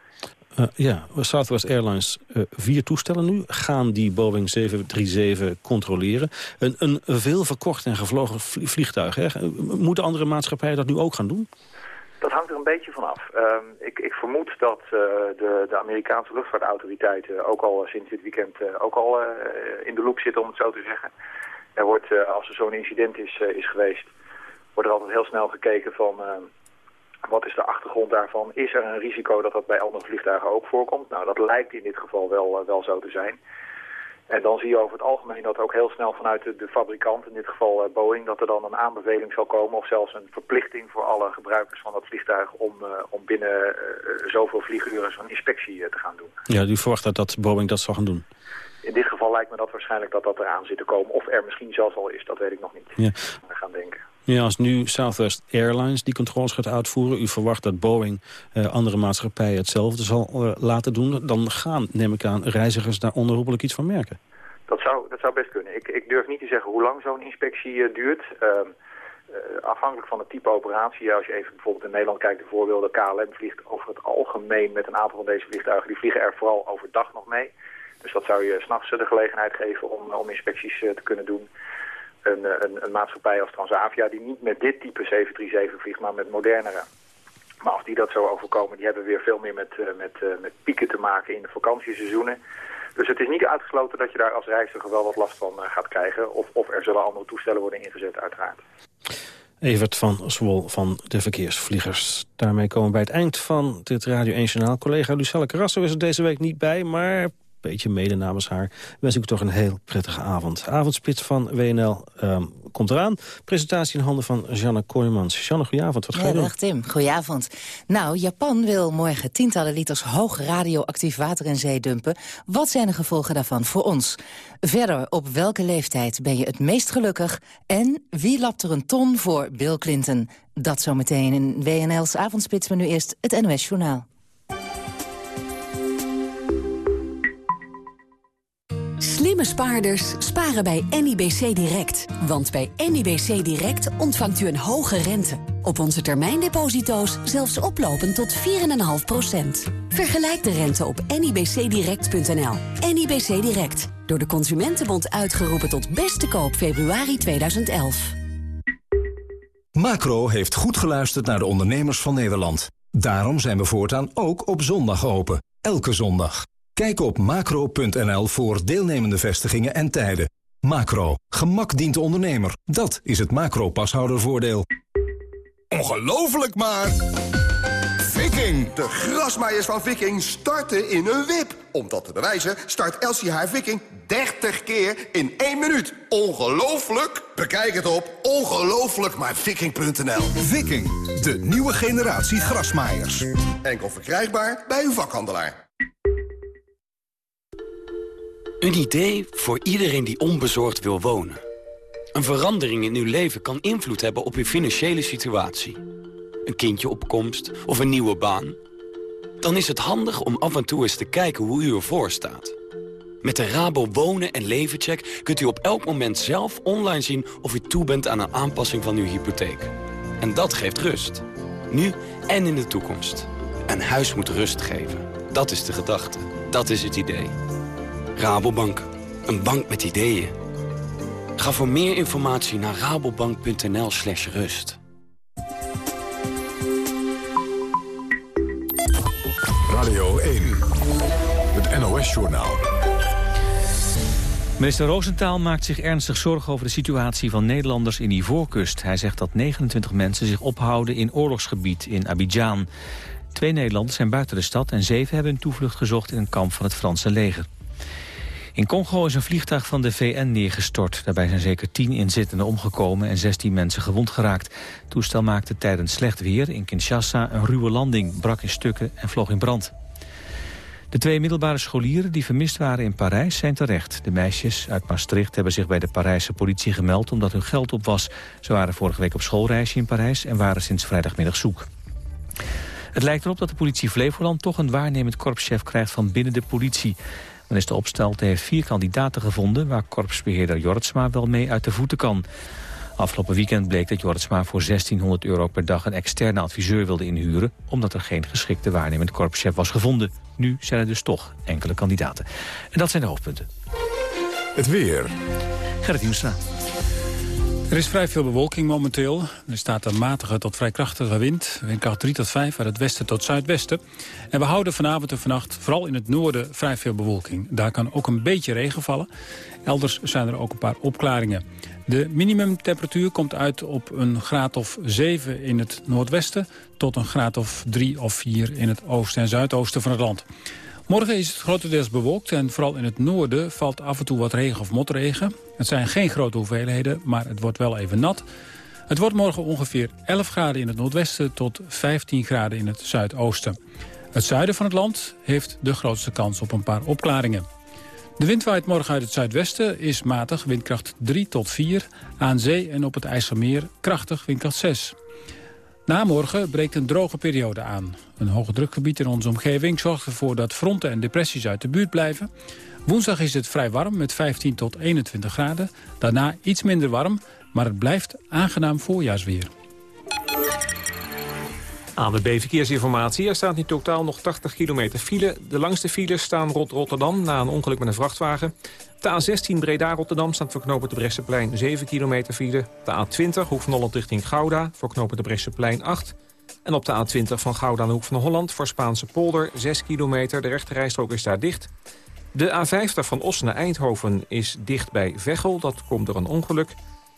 Uh, ja, Southwest Airlines, uh, vier toestellen nu, gaan die Boeing 737 controleren. Een, een veel verkocht en gevlogen vliegtuig. Hè? Moeten andere maatschappijen dat nu ook gaan doen? Dat hangt er een beetje van af. Uh, ik, ik, vermoed dat de, de, Amerikaanse luchtvaartautoriteiten ook al sinds dit weekend ook al in de loop zitten, om het zo te zeggen. Er wordt, als er zo'n incident is, is geweest, wordt er altijd heel snel gekeken van wat is de achtergrond daarvan? Is er een risico dat dat bij andere vliegtuigen ook voorkomt? Nou, dat lijkt in dit geval wel, uh, wel zo te zijn. En dan zie je over het algemeen dat ook heel snel vanuit de, de fabrikant, in dit geval uh, Boeing, dat er dan een aanbeveling zal komen of zelfs een verplichting voor alle gebruikers van dat vliegtuig om, uh, om binnen zoveel vlieguren zo'n inspectie te gaan doen. Ja, u verwacht dat, dat Boeing dat zal gaan doen? In dit geval lijkt me dat waarschijnlijk dat dat eraan zit te komen. Of er misschien zelfs al is, dat weet ik nog niet. Ja. We gaan denken. Ja, als nu Southwest Airlines die controles gaat uitvoeren... u verwacht dat Boeing eh, andere maatschappijen hetzelfde zal uh, laten doen... dan gaan, neem ik aan, reizigers daar onherroepelijk iets van merken. Dat zou, dat zou best kunnen. Ik, ik durf niet te zeggen hoe lang zo'n inspectie uh, duurt. afhankelijk van het type operatie. als je even bijvoorbeeld in Nederland kijkt, de voorbeelden... KLM vliegt over het algemeen met een aantal van deze vliegtuigen. Die vliegen er vooral overdag nog mee. Dus dat zou je s'nachts de gelegenheid geven om, om inspecties te kunnen doen een, een, een, maatschappij als Transavia die niet met dit type 737 vliegt, maar met modernere. Maar als die dat zo overkomen, die hebben weer veel meer met, uh, met, uh, met pieken te maken in de vakantieseizoenen. Dus het is niet uitgesloten dat je daar als reiziger wel wat last van gaat krijgen. Of, of er zullen andere toestellen worden ingezet, uiteraard. Evert van Zwol van de Verkeersvliegers. Daarmee komen we bij het eind van dit Radio 1 Journaal. Collega Lucelle Carrasso is er deze week niet bij, maar beetje mede namens haar, wens ik u toch een heel prettige avond. Avondspits van WNL um, komt eraan. Presentatie in handen van Janne Kooijmans. Janne, goedenavond. Wat ga je ja, doen? Dag Tim, goedenavond. Nou, Japan wil morgen tientallen liters hoog radioactief water in zee dumpen. Wat zijn de gevolgen daarvan voor ons? Verder, op welke leeftijd ben je het meest gelukkig? En wie lapt er een ton voor Bill Clinton? Dat zometeen in WNL's avondspits, maar nu eerst het NOS Journaal. Slimme spaarders sparen bij NIBC Direct. Want bij NIBC Direct ontvangt u een hoge rente. Op onze termijndeposito's zelfs oplopend tot 4,5%. Vergelijk de rente op nibcdirect.nl. NIBC Direct. Door de Consumentenbond uitgeroepen tot beste koop februari 2011. Macro heeft goed geluisterd naar de ondernemers van Nederland. Daarom zijn we voortaan ook op zondag open. Elke zondag. Kijk op macro.nl voor deelnemende vestigingen en tijden. Macro. Gemak dient de ondernemer. Dat is het macro-pashoudervoordeel. Ongelooflijk maar... Viking. De grasmaaiers van Viking starten in een wip. Om dat te bewijzen start Elsie haar Viking 30 keer in 1 minuut. Ongelooflijk? Bekijk het op ongelooflijkmaarviking.nl. Viking, de nieuwe generatie grasmaaiers. Enkel verkrijgbaar bij uw vakhandelaar. Een idee voor iedereen die onbezorgd wil wonen. Een verandering in uw leven kan invloed hebben op uw financiële situatie. Een kindje op komst of een nieuwe baan. Dan is het handig om af en toe eens te kijken hoe u ervoor staat. Met de Rabo Wonen en Levencheck kunt u op elk moment zelf online zien of u toe bent aan een aanpassing van uw hypotheek. En dat geeft rust. Nu en in de toekomst. Een huis moet rust geven. Dat is de gedachte. Dat is het idee. Rabobank. Een bank met ideeën. Ga voor meer informatie naar rabobank.nl slash rust. Radio 1. Het NOS-journaal. Minister Roosentaal maakt zich ernstig zorgen over de situatie van Nederlanders in Ivoorkust. Hij zegt dat 29 mensen zich ophouden in oorlogsgebied in Abidjan. Twee Nederlanders zijn buiten de stad en zeven hebben hun toevlucht gezocht in een kamp van het Franse leger. In Congo is een vliegtuig van de VN neergestort. Daarbij zijn zeker 10 inzittenden omgekomen en 16 mensen gewond geraakt. Het toestel maakte tijdens slecht weer in Kinshasa een ruwe landing, brak in stukken en vloog in brand. De twee middelbare scholieren die vermist waren in Parijs zijn terecht. De meisjes uit Maastricht hebben zich bij de Parijse politie gemeld omdat hun geld op was. Ze waren vorige week op schoolreisje in Parijs en waren sinds vrijdagmiddag zoek. Het lijkt erop dat de politie Flevoland toch een waarnemend korpschef krijgt van binnen de politie. Minister Opstelte heeft vier kandidaten gevonden... waar korpsbeheerder Jortsma wel mee uit de voeten kan. Afgelopen weekend bleek dat Jortsma voor 1600 euro per dag... een externe adviseur wilde inhuren... omdat er geen geschikte waarnemend korpschef was gevonden. Nu zijn er dus toch enkele kandidaten. En dat zijn de hoofdpunten. Het weer. Gerrit Hiemstra. Er is vrij veel bewolking momenteel. Er staat een matige tot vrij krachtige wind. Windkracht 3 tot 5 uit het westen tot zuidwesten. En we houden vanavond en vannacht vooral in het noorden vrij veel bewolking. Daar kan ook een beetje regen vallen. Elders zijn er ook een paar opklaringen. De minimumtemperatuur komt uit op een graad of 7 in het noordwesten... tot een graad of 3 of 4 in het oosten en zuidoosten van het land. Morgen is het grotendeels bewolkt en vooral in het noorden valt af en toe wat regen of motregen. Het zijn geen grote hoeveelheden, maar het wordt wel even nat. Het wordt morgen ongeveer 11 graden in het noordwesten tot 15 graden in het zuidoosten. Het zuiden van het land heeft de grootste kans op een paar opklaringen. De wind waait morgen uit het zuidwesten, is matig, windkracht 3 tot 4. Aan zee en op het IJsselmeer krachtig, windkracht 6. Na morgen breekt een droge periode aan. Een hoge drukgebied in onze omgeving zorgt ervoor dat fronten en depressies uit de buurt blijven. Woensdag is het vrij warm met 15 tot 21 graden. Daarna iets minder warm, maar het blijft aangenaam voorjaarsweer. ANWB Verkeersinformatie. Er staat in totaal nog 80 kilometer file. De langste files staan rond Rotterdam na een ongeluk met een vrachtwagen. De A16 Breda-Rotterdam staat voor knopen de Bresseplein 7 kilometer file. De A20 Hoek van Holland richting Gouda voor knopen de Bresseplein 8. En op de A20 van Gouda naar Hoek van Holland voor Spaanse polder 6 kilometer. De rechterrijstrook is daar dicht. De A50 van Os naar Eindhoven is dicht bij Veghel. Dat komt door een ongeluk.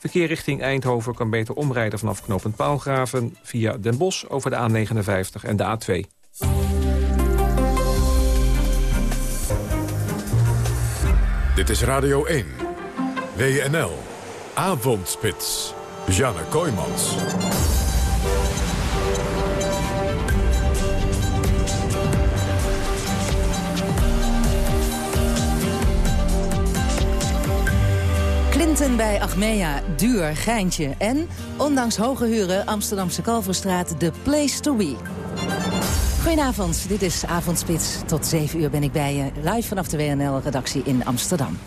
Verkeer richting Eindhoven kan beter omrijden vanaf knooppunt Paalgraven... via Den Bosch over de A59 en de A2. Dit is Radio 1. WNL. Avondspits. Janne Kooijmans. Clinton bij Achmea, duur, geintje. En, ondanks hoge huren, Amsterdamse Kalverstraat de place to be. Goedenavond, dit is Avondspits. Tot 7 uur ben ik bij je, live vanaf de WNL-redactie in Amsterdam.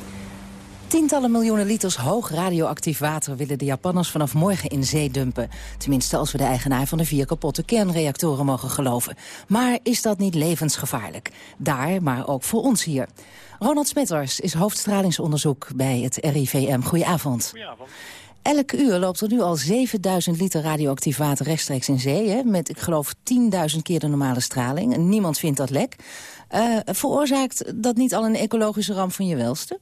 Tientallen miljoenen liters hoog radioactief water willen de Japanners vanaf morgen in zee dumpen. Tenminste als we de eigenaar van de vier kapotte kernreactoren mogen geloven. Maar is dat niet levensgevaarlijk? Daar, maar ook voor ons hier. Ronald Smetters is hoofdstralingsonderzoek bij het RIVM. Goedenavond. Goedenavond. Elk uur loopt er nu al 7000 liter radioactief water rechtstreeks in zee. Hè, met, ik geloof, 10.000 keer de normale straling. Niemand vindt dat lek. Uh, veroorzaakt dat niet al een ecologische ramp van je welste?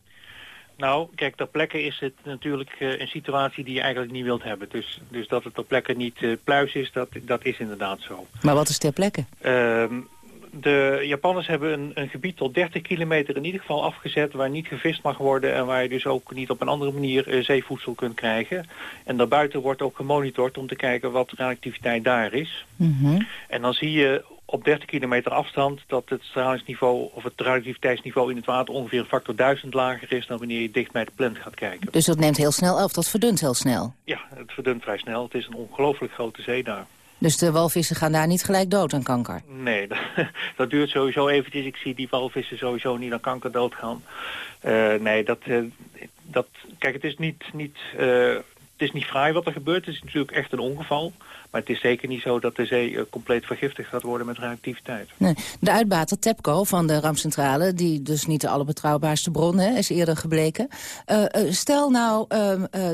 Nou, kijk, ter plekke is het natuurlijk uh, een situatie die je eigenlijk niet wilt hebben. Dus, dus dat het ter plekke niet uh, pluis is, dat, dat is inderdaad zo. Maar wat is ter plekke? De Japanners hebben een, een, gebied tot 30 kilometer in ieder geval afgezet... waar niet gevist mag worden en waar je dus ook niet op een andere manier uh, zeevoedsel kunt krijgen. En daarbuiten wordt ook gemonitord om te kijken wat de radioactiviteit daar is. Mm -hmm. En dan zie je op 30 kilometer afstand dat het stralingsniveau of het radioactiviteitsniveau in het water ongeveer een factor 1000 lager is dan wanneer je dicht bij de plant gaat kijken. Dus dat neemt heel snel af, dat verdunt heel snel? Ja, het verdunt vrij snel. Het is een ongelooflijk grote zee daar. Dus de walvissen gaan daar niet gelijk dood aan kanker? Nee, dat, dat duurt sowieso eventjes. Ik zie die walvissen sowieso niet aan kanker doodgaan. Uh, nee, dat, uh, dat... Kijk, het is niet... niet uh, het is niet fraai wat er gebeurt. Het is natuurlijk echt een ongeval. Maar het is zeker niet zo dat de zee uh, compleet vergiftigd gaat worden met radioactiviteit. Nee. De uitbater TEPCO van de rampcentrale, die dus niet de allerbetrouwbaarste bron hè, is eerder gebleken. Uh, uh, stel nou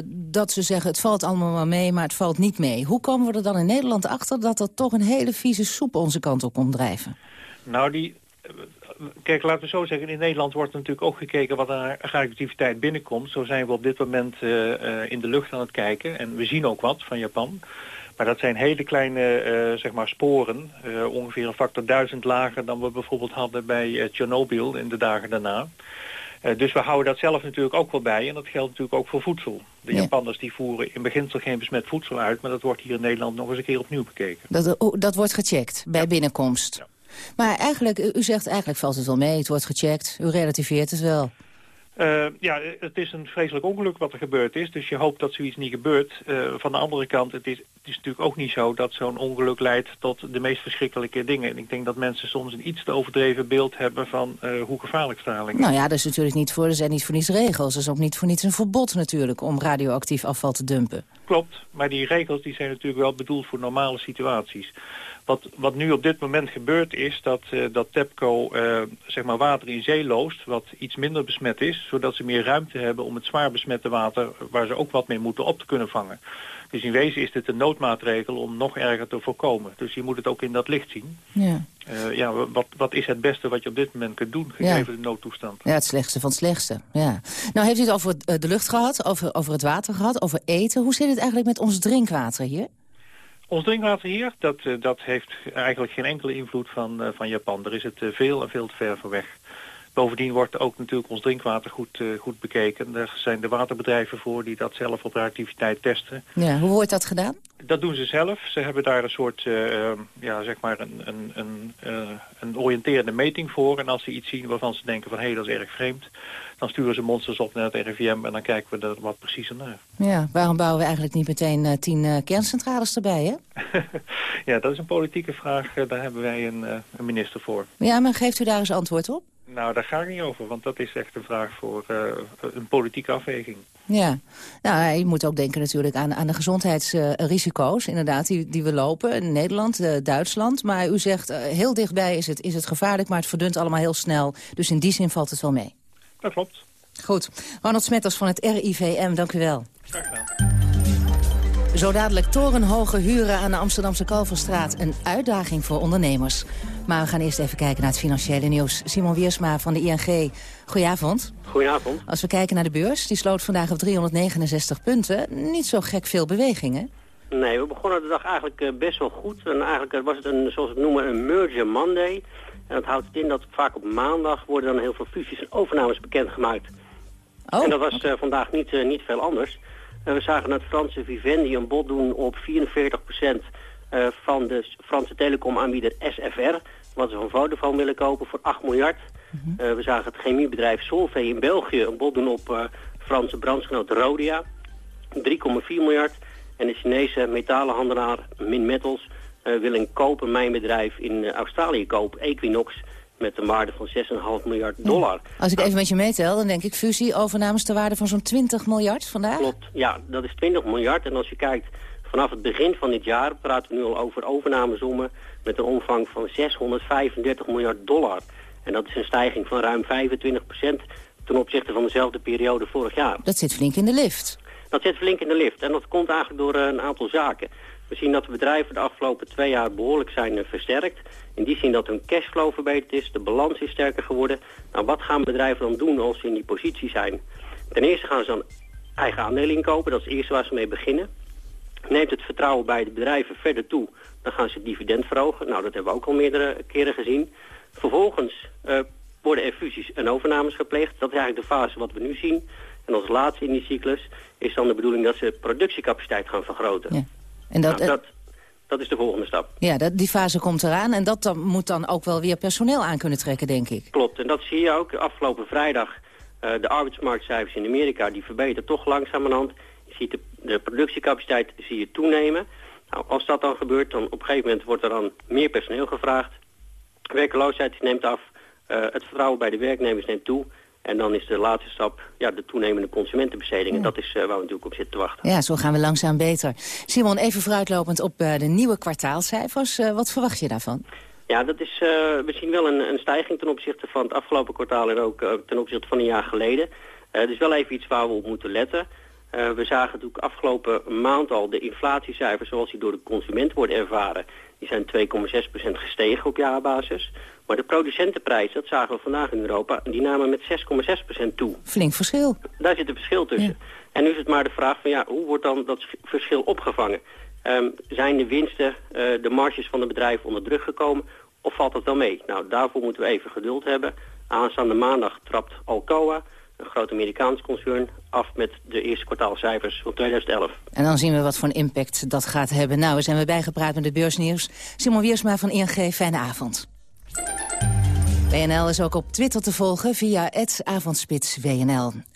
dat ze zeggen het valt allemaal maar mee, maar het valt niet mee. Hoe komen we er dan in Nederland achter dat er toch een hele vieze soep onze kant op komt drijven? Nou, die, kijk, laten we zo zeggen, in Nederland wordt natuurlijk ook gekeken wat er radioactiviteit binnenkomt. Zo zijn we op dit moment uh, in de lucht aan het kijken. En we zien ook wat van Japan. Maar dat zijn hele kleine uh, zeg maar sporen, ongeveer een factor duizend lager dan we bijvoorbeeld hadden bij Tsjernobyl in de dagen daarna. dus we houden dat zelf natuurlijk ook wel bij en dat geldt natuurlijk ook voor voedsel. De Ja. Japanners die voeren in beginsel geen besmet voedsel uit, maar dat wordt hier in Nederland nog eens een keer opnieuw bekeken. Dat, oh, dat wordt gecheckt bij binnenkomst. Maar eigenlijk, u zegt eigenlijk valt het wel mee, het wordt gecheckt. U relativeert het wel. Uh, ja, het is een vreselijk ongeluk wat er gebeurd is. Dus je hoopt dat zoiets niet gebeurt. Uh, van de andere kant, het is, het is natuurlijk ook niet zo dat zo'n ongeluk leidt tot de meest verschrikkelijke dingen. En ik denk dat mensen soms een iets te overdreven beeld hebben van uh, hoe gevaarlijk straling is. Nou ja, dat is natuurlijk niet voor, er zijn niet voor niets regels. Er is ook niet voor niets een verbod natuurlijk om radioactief afval te dumpen. Klopt, maar die regels die zijn natuurlijk wel bedoeld voor normale situaties. Wat, wat nu op dit moment gebeurt is dat, uh, dat TEPCO uh, zeg maar water in zee loost... wat iets minder besmet is, zodat ze meer ruimte hebben... om het zwaar besmette water, waar ze ook wat mee moeten, op te kunnen vangen. Dus in wezen is dit een noodmaatregel om nog erger te voorkomen. Dus je moet het ook in dat licht zien. Ja, uh, ja wat, wat is het beste wat je op dit moment kunt doen, gegeven ja. de noodtoestand? Ja, het slechtste van het slechtste. Ja. Nou heeft u het over de lucht gehad, over, over het water gehad, over eten. Hoe zit het eigenlijk met ons drinkwater hier? Ons drinkwater hier, dat, uh, dat heeft eigenlijk geen enkele invloed van, uh, van Japan. Daar is het uh, veel en veel te ver van weg. Bovendien wordt ook natuurlijk ons drinkwater goed, goed bekeken. Er zijn de waterbedrijven voor die dat zelf op radioactiviteit testen. Ja, hoe wordt dat gedaan? Dat doen ze zelf. Ze hebben daar een soort, ja, zeg maar een, een, een, een oriënterende meting voor. En als ze iets zien waarvan ze denken van, hé, hey, dat is erg vreemd dan sturen ze monsters op naar het RIVM en dan kijken we er wat preciezer naar. Ja, waarom bouwen we eigenlijk niet meteen uh, tien uh, kerncentrales erbij, hè? ja, dat is een politieke vraag. Uh, daar hebben wij een, een, minister voor. Ja, maar geeft u daar eens antwoord op? Nou, daar ga ik niet over, want dat is echt een vraag voor een politieke afweging. Ja, nou, je moet ook denken natuurlijk aan, aan de gezondheidsrisico's, inderdaad, die, die we lopen in Nederland, Duitsland. Maar u zegt, heel dichtbij is het, is het gevaarlijk, maar het verdunt allemaal heel snel. Dus in die zin valt het wel mee. Dat klopt. Goed. Ronald Smetters van het RIVM, dank u wel. Graag gedaan. Zo dadelijk torenhoge huren aan de Amsterdamse Kalverstraat. Een uitdaging voor ondernemers. Maar we gaan eerst even kijken naar het financiële nieuws. Simon Wiersma van de ING. Goedenavond. Goedenavond. Als we kijken naar de beurs, die sloot vandaag op 369 punten. Niet zo gek veel bewegingen. Nee, we begonnen de dag eigenlijk best wel goed. En eigenlijk was het, een, zoals we het noemen, een merger Monday. En dat houdt in dat vaak op maandag worden dan heel veel fusies en overnames bekendgemaakt. Oh. En dat was uh, vandaag niet, uh, niet veel anders. Uh, we zagen het Franse Vivendi een bod doen op 44% van de Franse telecomaanbieder SFR. Wat ze van Vodafone willen kopen voor 8 miljard. Mm -hmm. we zagen het chemiebedrijf Solvay in België een bod doen op Franse brandsgenoot Rodia. 3,4 miljard. En de Chinese metalenhandelaar Min Metals uh, wil een kopermijnbedrijf in uh, Australië kopen, Equinox, met een waarde van 6,5 miljard dollar. Ja. Als ik even met je meetel, dan denk ik fusie, overnames ter waarde van zo'n 20 miljard vandaag? Klopt, ja, dat is 20 miljard. En als je kijkt, vanaf het begin van dit jaar praten we nu al over overnamesommen met een omvang van 635 miljard dollar. En dat is een stijging van ruim 25 procent ten opzichte van dezelfde periode vorig jaar. Dat zit flink in de lift. Dat zit flink in de lift en dat komt eigenlijk door uh, een aantal zaken. We zien dat de bedrijven de afgelopen twee jaar behoorlijk zijn uh, versterkt. In die zin dat hun cashflow verbeterd is, de balans is sterker geworden. Nou, wat gaan bedrijven dan doen als ze in die positie zijn? Ten eerste gaan ze dan eigen aandelen inkopen. Dat is het eerste waar ze mee beginnen. Neemt het vertrouwen bij de bedrijven verder toe, dan gaan ze het dividend verhogen. Nou, dat hebben we ook al meerdere keren gezien. Vervolgens uh, worden er fusies en overnames gepleegd. Dat is eigenlijk de fase wat we nu zien. En als laatste in die cyclus is dan de bedoeling dat ze productiecapaciteit gaan vergroten. Ja. En dat, nou, dat, dat is de volgende stap. Ja, dat, die fase komt eraan en dat dan, moet dan ook wel weer personeel aan kunnen trekken, denk ik. Klopt, en dat zie je ook. Afgelopen vrijdag uh, de arbeidsmarktcijfers in Amerika, die verbeteren toch langzamerhand. Je ziet de, de productiecapaciteit zie je toenemen. Nou, als dat dan gebeurt, dan op een gegeven moment wordt er dan meer personeel gevraagd. Werkeloosheid neemt af, uh, het vertrouwen bij de werknemers neemt toe. En dan is de laatste stap ja, de toenemende consumentenbesteding. En dat is uh, waar we natuurlijk op zitten te wachten. Ja, zo gaan we langzaam beter. Simon, even vooruitlopend op uh, de nieuwe kwartaalcijfers. Uh, wat verwacht je daarvan? Ja, dat is, we zien wel een, een, stijging ten opzichte van het afgelopen kwartaal... en ook ten opzichte van een jaar geleden. Het is wel even iets waar we op moeten letten. we zagen natuurlijk afgelopen maand al de inflatiecijfers... zoals die door de consument worden ervaren... die zijn 2,6% gestegen op jaarbasis... Maar de producentenprijs, dat zagen we vandaag in Europa, die namen met 6,6% toe. Flink verschil. Daar zit een verschil tussen. En nu is het maar de vraag van ja, hoe wordt dan dat verschil opgevangen? Um, zijn de winsten, uh, de marges van de bedrijven onder druk gekomen of valt dat wel mee? Nou, daarvoor moeten we even geduld hebben. Aanstaande maandag trapt Alcoa, een groot Amerikaans concern, af met de eerste kwartaalcijfers van 2011. En dan zien we wat voor een impact dat gaat hebben. Nou, we zijn weer bijgepraat met het beursnieuws. Simon Wiersma van ING, fijne avond. WNL is ook op Twitter te volgen via het.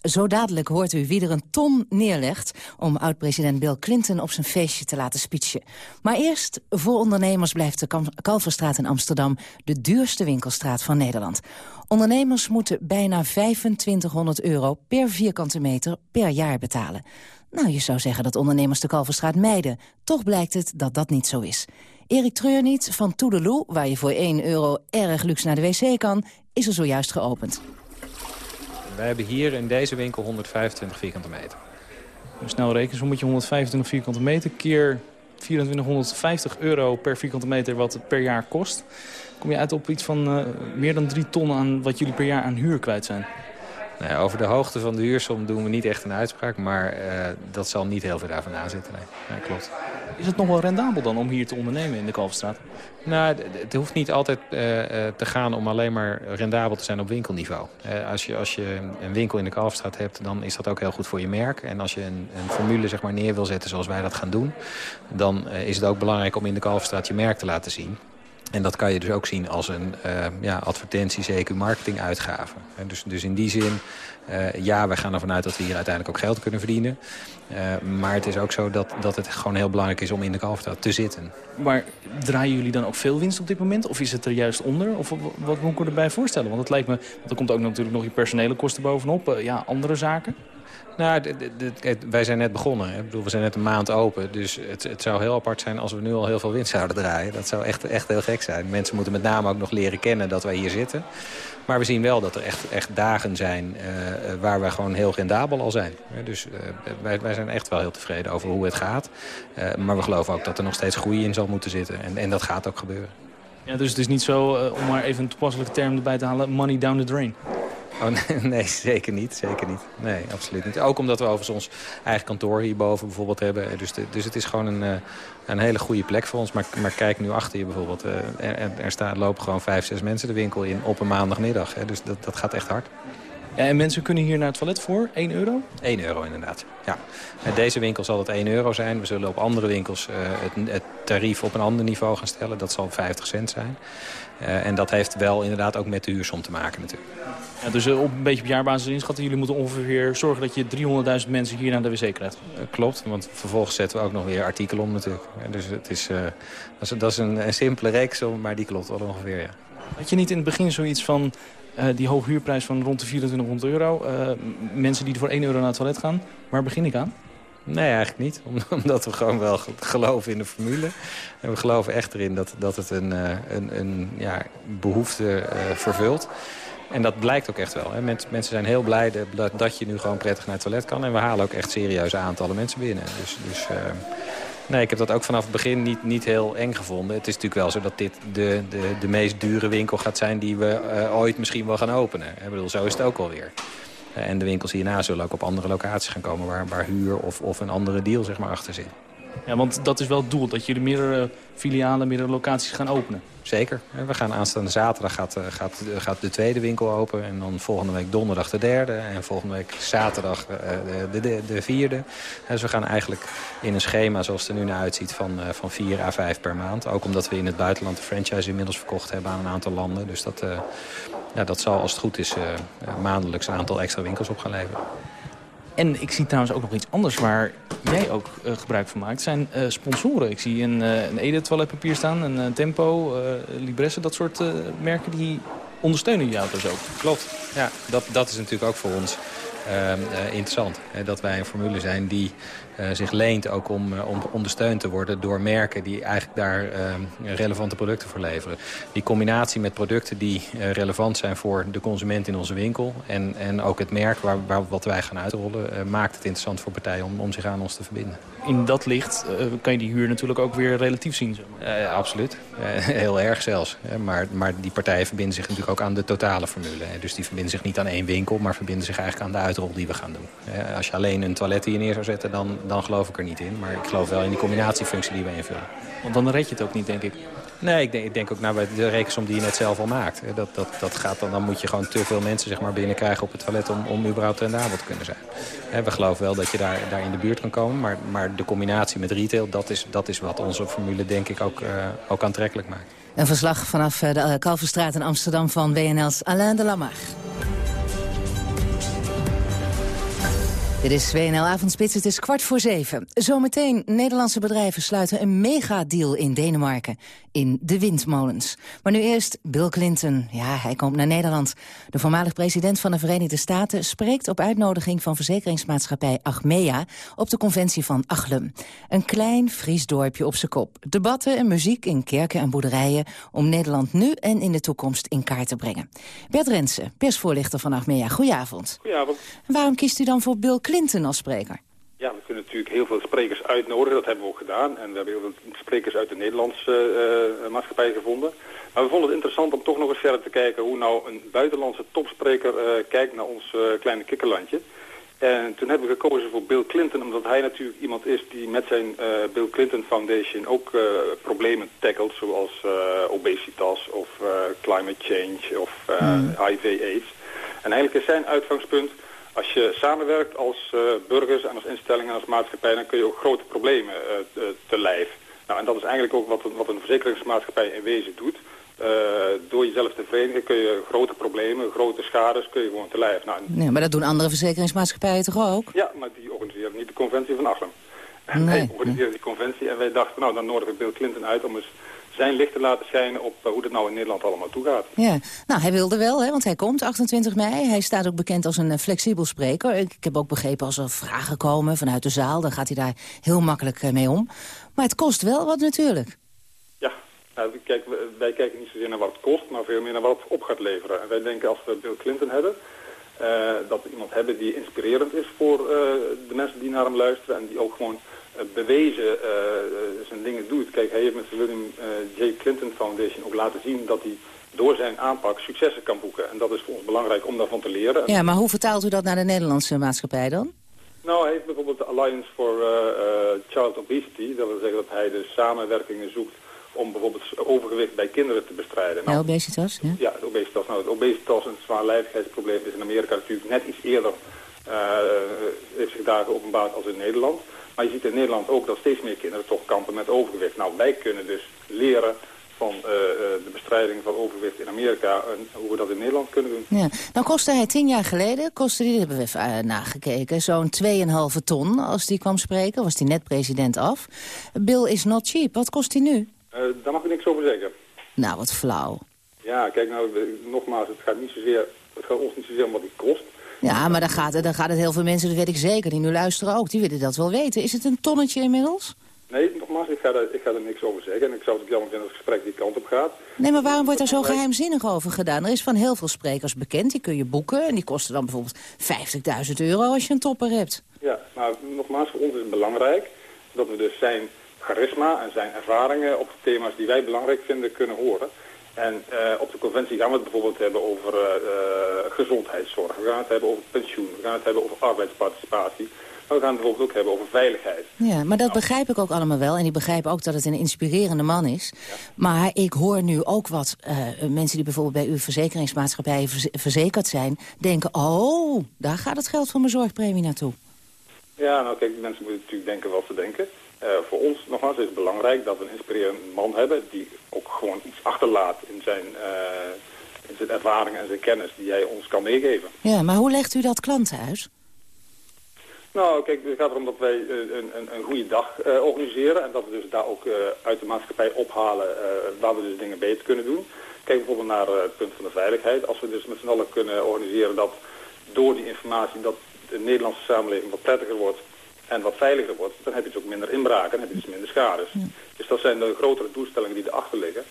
Zo dadelijk hoort u wie er een ton neerlegt... om oud-president Bill Clinton op zijn feestje te laten speechen. Maar eerst, voor ondernemers blijft de Kalverstraat in Amsterdam... de duurste winkelstraat van Nederland. Ondernemers moeten bijna 2500 euro per vierkante meter per jaar betalen. Nou, je zou zeggen dat ondernemers de Kalverstraat mijden. Toch blijkt het dat dat niet zo is. Erik Treurniet van Toedeloe, waar je voor 1 euro erg luxe naar de wc kan, is er zojuist geopend. We hebben hier in deze winkel 125 vierkante meter. Snel rekenen, zo moet je 125 vierkante meter keer 2450 euro per vierkante meter wat het per jaar kost. Kom je uit op iets van uh, meer dan 3 ton aan wat jullie per jaar aan huur kwijt zijn. Nou ja, over de hoogte van de huursom doen we niet echt een uitspraak. Maar uh, dat zal niet heel veel daarvan aanzitten. Nee. Ja, klopt. Is het nog wel rendabel dan om hier te ondernemen in de Kalverstraat? Nou, het hoeft niet altijd uh, te gaan om alleen maar rendabel te zijn op winkelniveau. Uh, als, je, als je een winkel in de Kalverstraat hebt, dan is dat ook heel goed voor je merk. En als je een, een formule zeg maar, neer wil zetten zoals wij dat gaan doen... dan is het ook belangrijk om in de Kalverstraat je merk te laten zien. En dat kan je dus ook zien als een uh, ja, advertentie, CQ marketing uitgave. Dus, dus in die zin, uh, ja, we gaan ervan uit dat we hier uiteindelijk ook geld kunnen verdienen. Uh, maar het is ook zo dat, dat het gewoon heel belangrijk is om in de kalverstraat te zitten. Maar draaien jullie dan ook veel winst op dit moment? Of is het er juist onder? Of wat moet ik erbij voorstellen? Want het lijkt me, want er komt ook natuurlijk nog je personele kosten bovenop. ja, andere zaken? Nou, wij zijn net begonnen. Hè. Ik bedoel, we zijn net een maand open. Dus het, het, zou heel apart zijn als we nu al heel veel winst zouden draaien. Dat zou echt, echt heel gek zijn. Mensen moeten met name ook nog leren kennen dat wij hier zitten. Maar we zien wel dat er echt, echt dagen zijn uh, waar we gewoon heel rendabel al zijn. Dus uh, wij, wij zijn echt wel heel tevreden over hoe het gaat. Maar we geloven ook dat er nog steeds groei in zal moeten zitten. En, en dat gaat ook gebeuren. Ja, dus het is niet zo, om maar even een toepasselijke term erbij te halen, money down the drain. Oh, nee, zeker niet. Zeker niet. Nee, absoluut niet. Ook omdat we overigens ons eigen kantoor hierboven bijvoorbeeld hebben. Dus, dus het is gewoon een, eh, een hele goede plek voor ons. Maar, maar kijk nu achter je bijvoorbeeld. Eh, er, er staan, lopen gewoon vijf, zes mensen de winkel in op een maandagmiddag. Dus dat, dat gaat echt hard. Ja, en mensen kunnen hier naar het toilet voor 1 euro? 1 euro inderdaad, ja. Met deze winkel zal het 1 euro zijn. We zullen op andere winkels uh, het, het, tarief op een ander niveau gaan stellen. Dat zal 50 cent zijn. Uh, en dat heeft wel inderdaad ook met de huursom te maken natuurlijk. Ja, dus uh, op een beetje op jaarbasis inschatten, jullie moeten ongeveer zorgen dat je 300.000 mensen hier naar de wc krijgt. klopt, want vervolgens zetten we ook nog weer artikelen om natuurlijk. dus het is, dat is, dat is een, een simpele reeks, maar die klopt wel ongeveer, ja. Had je niet in het begin zoiets van, uh, die hoge huurprijs van rond de 2400 euro. Uh, mensen die voor 1 euro naar het toilet gaan. Waar begin ik aan? Nee, eigenlijk niet. Omdat we gewoon wel geloven in de formule. En we geloven echt erin dat, dat het een, uh, een, een ja, behoefte vervult. En dat blijkt ook echt wel. Hè. mensen zijn heel blij dat, dat je nu gewoon prettig naar het toilet kan. En we halen ook echt serieuze aantallen mensen binnen. Dus... dus Nee, ik heb dat ook vanaf het begin niet, niet heel eng gevonden. Het is natuurlijk wel zo dat dit de, de, de meest dure winkel gaat zijn... die we uh, ooit misschien wel gaan openen. Ik bedoel, zo is het ook alweer. en de winkels hierna zullen ook op andere locaties gaan komen... waar, waar huur of, of een andere deal zeg maar, achter zit. Ja, want dat is wel het doel, dat jullie meerdere filialen, meerdere locaties gaan openen. Zeker. We gaan aanstaande zaterdag gaat, eh, gaat, gaat de tweede winkel open. En dan volgende week donderdag de derde. En volgende week zaterdag eh, de, de, de vierde. Dus we gaan eigenlijk in een schema zoals het er nu naar uitziet van, eh, van vier à vijf per maand. Ook omdat we in het buitenland de franchise inmiddels verkocht hebben aan een aantal landen. Dus dat, ja, dat zal als het goed is maandelijks een aantal extra winkels op gaan leveren. En ik zie trouwens ook nog iets anders waar jij ook uh, gebruik van maakt. zijn uh, sponsoren. Ik zie een, uh, een Ede toiletpapier staan, een Tempo, Libresse. Dat soort merken die ondersteunen je auto's ook. Klopt. Ja, dat, dat is natuurlijk ook voor ons interessant. Hè, dat wij een formule zijn die zich leent ook om, uh, om ondersteund te worden door merken die eigenlijk daar uh, relevante producten voor leveren. Die combinatie met producten die relevant zijn voor de consument in onze winkel en, en ook het merk waar, waar wat wij gaan uitrollen maakt het interessant voor partijen om, om zich aan ons te verbinden. In dat licht kan je die huur natuurlijk ook weer relatief zien. Maar. absoluut. heel erg zelfs. maar, maar die partijen verbinden zich natuurlijk ook aan de totale formule. Dus die verbinden zich niet aan één winkel, maar verbinden zich eigenlijk aan de uitrol die we gaan doen. als je alleen een toilet hier neer zou zetten, dan, dan geloof ik er niet in. Maar ik geloof wel in die combinatiefunctie die we invullen. Want dan red je het ook niet, denk ik. Nee, ik denk, ik denk ook naar nou, de rekensom die je net zelf al maakt. Dat, dat, dat gaat dan, dan moet je gewoon te veel mensen zeg maar, binnenkrijgen op het toilet om, om überhaupt rendabel te kunnen zijn. We geloven wel dat je daar, daar in de buurt kan komen. Maar, maar de combinatie met retail, dat is, dat is wat onze formule denk ik ook, uh, ook aantrekkelijk maakt. Een verslag vanaf eh, de Kalverstraat in Amsterdam van WNL's Alain de Lamar. Dit is WNL Avondspits, het is kwart voor zeven. Zometeen, Nederlandse bedrijven sluiten een megadeal in Denemarken. In de windmolens. Maar nu eerst Bill Clinton. Ja, hij komt naar Nederland. De voormalig president van de Verenigde Staten spreekt op uitnodiging van verzekeringsmaatschappij Achmea op de conventie van Achlum. Een klein Fries dorpje op zijn kop. Debatten en muziek in kerken en boerderijen om Nederland nu en in de toekomst in kaart te brengen. Bert Rensen, persvoorlichter van Achmea. Goedenavond. Goedenavond. waarom kiest u dan voor Bill Clinton als spreker? Ja, we kunnen natuurlijk heel veel sprekers uitnodigen. Dat hebben we ook gedaan. En we hebben heel veel sprekers uit de Nederlandse uh, maatschappij gevonden. Maar we vonden het interessant om toch nog eens verder te kijken... hoe nou een buitenlandse topspreker uh, kijkt naar ons kleine kikkerlandje. En toen hebben we gekozen voor Bill Clinton... omdat hij natuurlijk iemand is die met zijn Bill Clinton Foundation... ook problemen tackelt, zoals obesitas of climate change of mm. HIV-AIDS. En eigenlijk is zijn uitgangspunt als je samenwerkt als uh, burgers en als instellingen en als maatschappij, dan kun je ook grote problemen uh, te lijf. Nou, en dat is eigenlijk ook wat, wat een verzekeringsmaatschappij in wezen doet. Uh, door jezelf te verenigen kun je grote problemen, grote schades, kun je gewoon te lijf. Nou, nee, maar dat doen andere verzekeringsmaatschappijen toch ook? Ja, maar die organiseren niet de conventie van Achlem. Nee, wij organiseren die conventie en wij dachten, nou dan nodigen Bill Clinton uit om eens zijn licht te laten schijnen op uh, hoe het nou in Nederland allemaal toegaat. Ja, nou hij wilde wel, hè, want hij komt 28 mei. Hij staat ook bekend als een uh, flexibel spreker. Ik, ik, heb ook begrepen als er vragen komen vanuit de zaal... dan gaat hij daar heel makkelijk uh, mee om. Maar het kost wel wat natuurlijk. Ja, nou, kijk, wij kijken niet zozeer naar wat het kost... maar veel meer naar wat het op gaat leveren. En wij denken als we Bill Clinton hebben... dat we iemand hebben die inspirerend is voor de mensen die naar hem luisteren... en die ook gewoon eh, bewezen uh, zijn dingen doet. Kijk, hij heeft met de William J. Clinton Foundation ook laten zien dat hij door zijn aanpak successen kan boeken. En dat is voor ons belangrijk om daarvan te leren. Ja, maar hoe vertaalt u dat naar de Nederlandse maatschappij dan? Nou, hij heeft bijvoorbeeld de Alliance for uh, Child Obesity. Dat wil zeggen dat hij de samenwerkingen zoekt om bijvoorbeeld overgewicht bij kinderen te bestrijden. Nou, ja, obesitas, ja? Ja, obesitas. Nou, het obesitas, een zwaarlijvigheidsprobleem, is in Amerika natuurlijk net iets eerder uh, heeft zich daar geopenbaard als in Nederland. Maar je ziet in Nederland ook dat steeds meer kinderen toch kampen met overgewicht. Nou, wij kunnen dus leren van uh, de bestrijding van overgewicht in Amerika en hoe we dat in Nederland kunnen doen. Ja. Nou kostte hij tien jaar geleden, kostte die, hebben we even uh, nagekeken, zo'n 2,5 ton als die kwam spreken. Was die net president af. Bill is not cheap. Wat kost hij nu? Uh, daar mag ik niks over zeggen. Nou, wat flauw. Ja, kijk nou, nogmaals, het gaat, niet zozeer, het gaat ons niet zozeer om wat hij kost. Ja, maar dan gaat, dan gaat het heel veel mensen, dat weet ik zeker, die nu luisteren ook. Die willen dat wel weten. Is het een tonnetje inmiddels? Nee, nogmaals, ik ga, er, ik ga er niks over zeggen. En ik zou het ook jammer vinden als het gesprek die kant op gaat. Nee, maar waarom wordt er zo geheimzinnig over gedaan? Er is van heel veel sprekers bekend, die kun je boeken. En die kosten dan bijvoorbeeld 50.000 euro als je een topper hebt. Ja, maar nogmaals, voor ons is het belangrijk dat we dus zijn charisma en zijn ervaringen op thema's die wij belangrijk vinden kunnen horen. En op de conventie gaan we het bijvoorbeeld hebben over gezondheidszorg. We gaan het hebben over pensioen. We gaan het hebben over arbeidsparticipatie. Maar we gaan het bijvoorbeeld ook hebben over veiligheid. Ja, maar dat begrijp ik ook allemaal wel. En ik begrijp ook dat het een inspirerende man is. Maar ik hoor nu ook wat mensen die bijvoorbeeld bij uw verzekeringsmaatschappij verzekerd zijn... denken, oh, daar gaat het geld van mijn zorgpremie naartoe. Ja, nou kijk, mensen moeten natuurlijk denken wat ze denken. Uh, voor ons nogmaals is het belangrijk dat we een inspirerende man hebben... die ook gewoon iets achterlaat in zijn, uh, in zijn ervaring en zijn kennis die hij ons kan meegeven. Ja, maar hoe legt u dat klanten uit? Nou, kijk, het gaat erom dat wij een, een, een, goede dag organiseren... en dat we dus daar ook uit de maatschappij ophalen waar we dus dingen beter kunnen doen. Kijk bijvoorbeeld naar het punt van de veiligheid. Als we dus met z'n allen kunnen organiseren dat door die informatie... dat de Nederlandse samenleving wat prettiger wordt en wat veiliger wordt, dan heb je dus ook minder inbraken en heb je dus minder schades. Dus dat zijn de grotere doelstellingen die erachter liggen.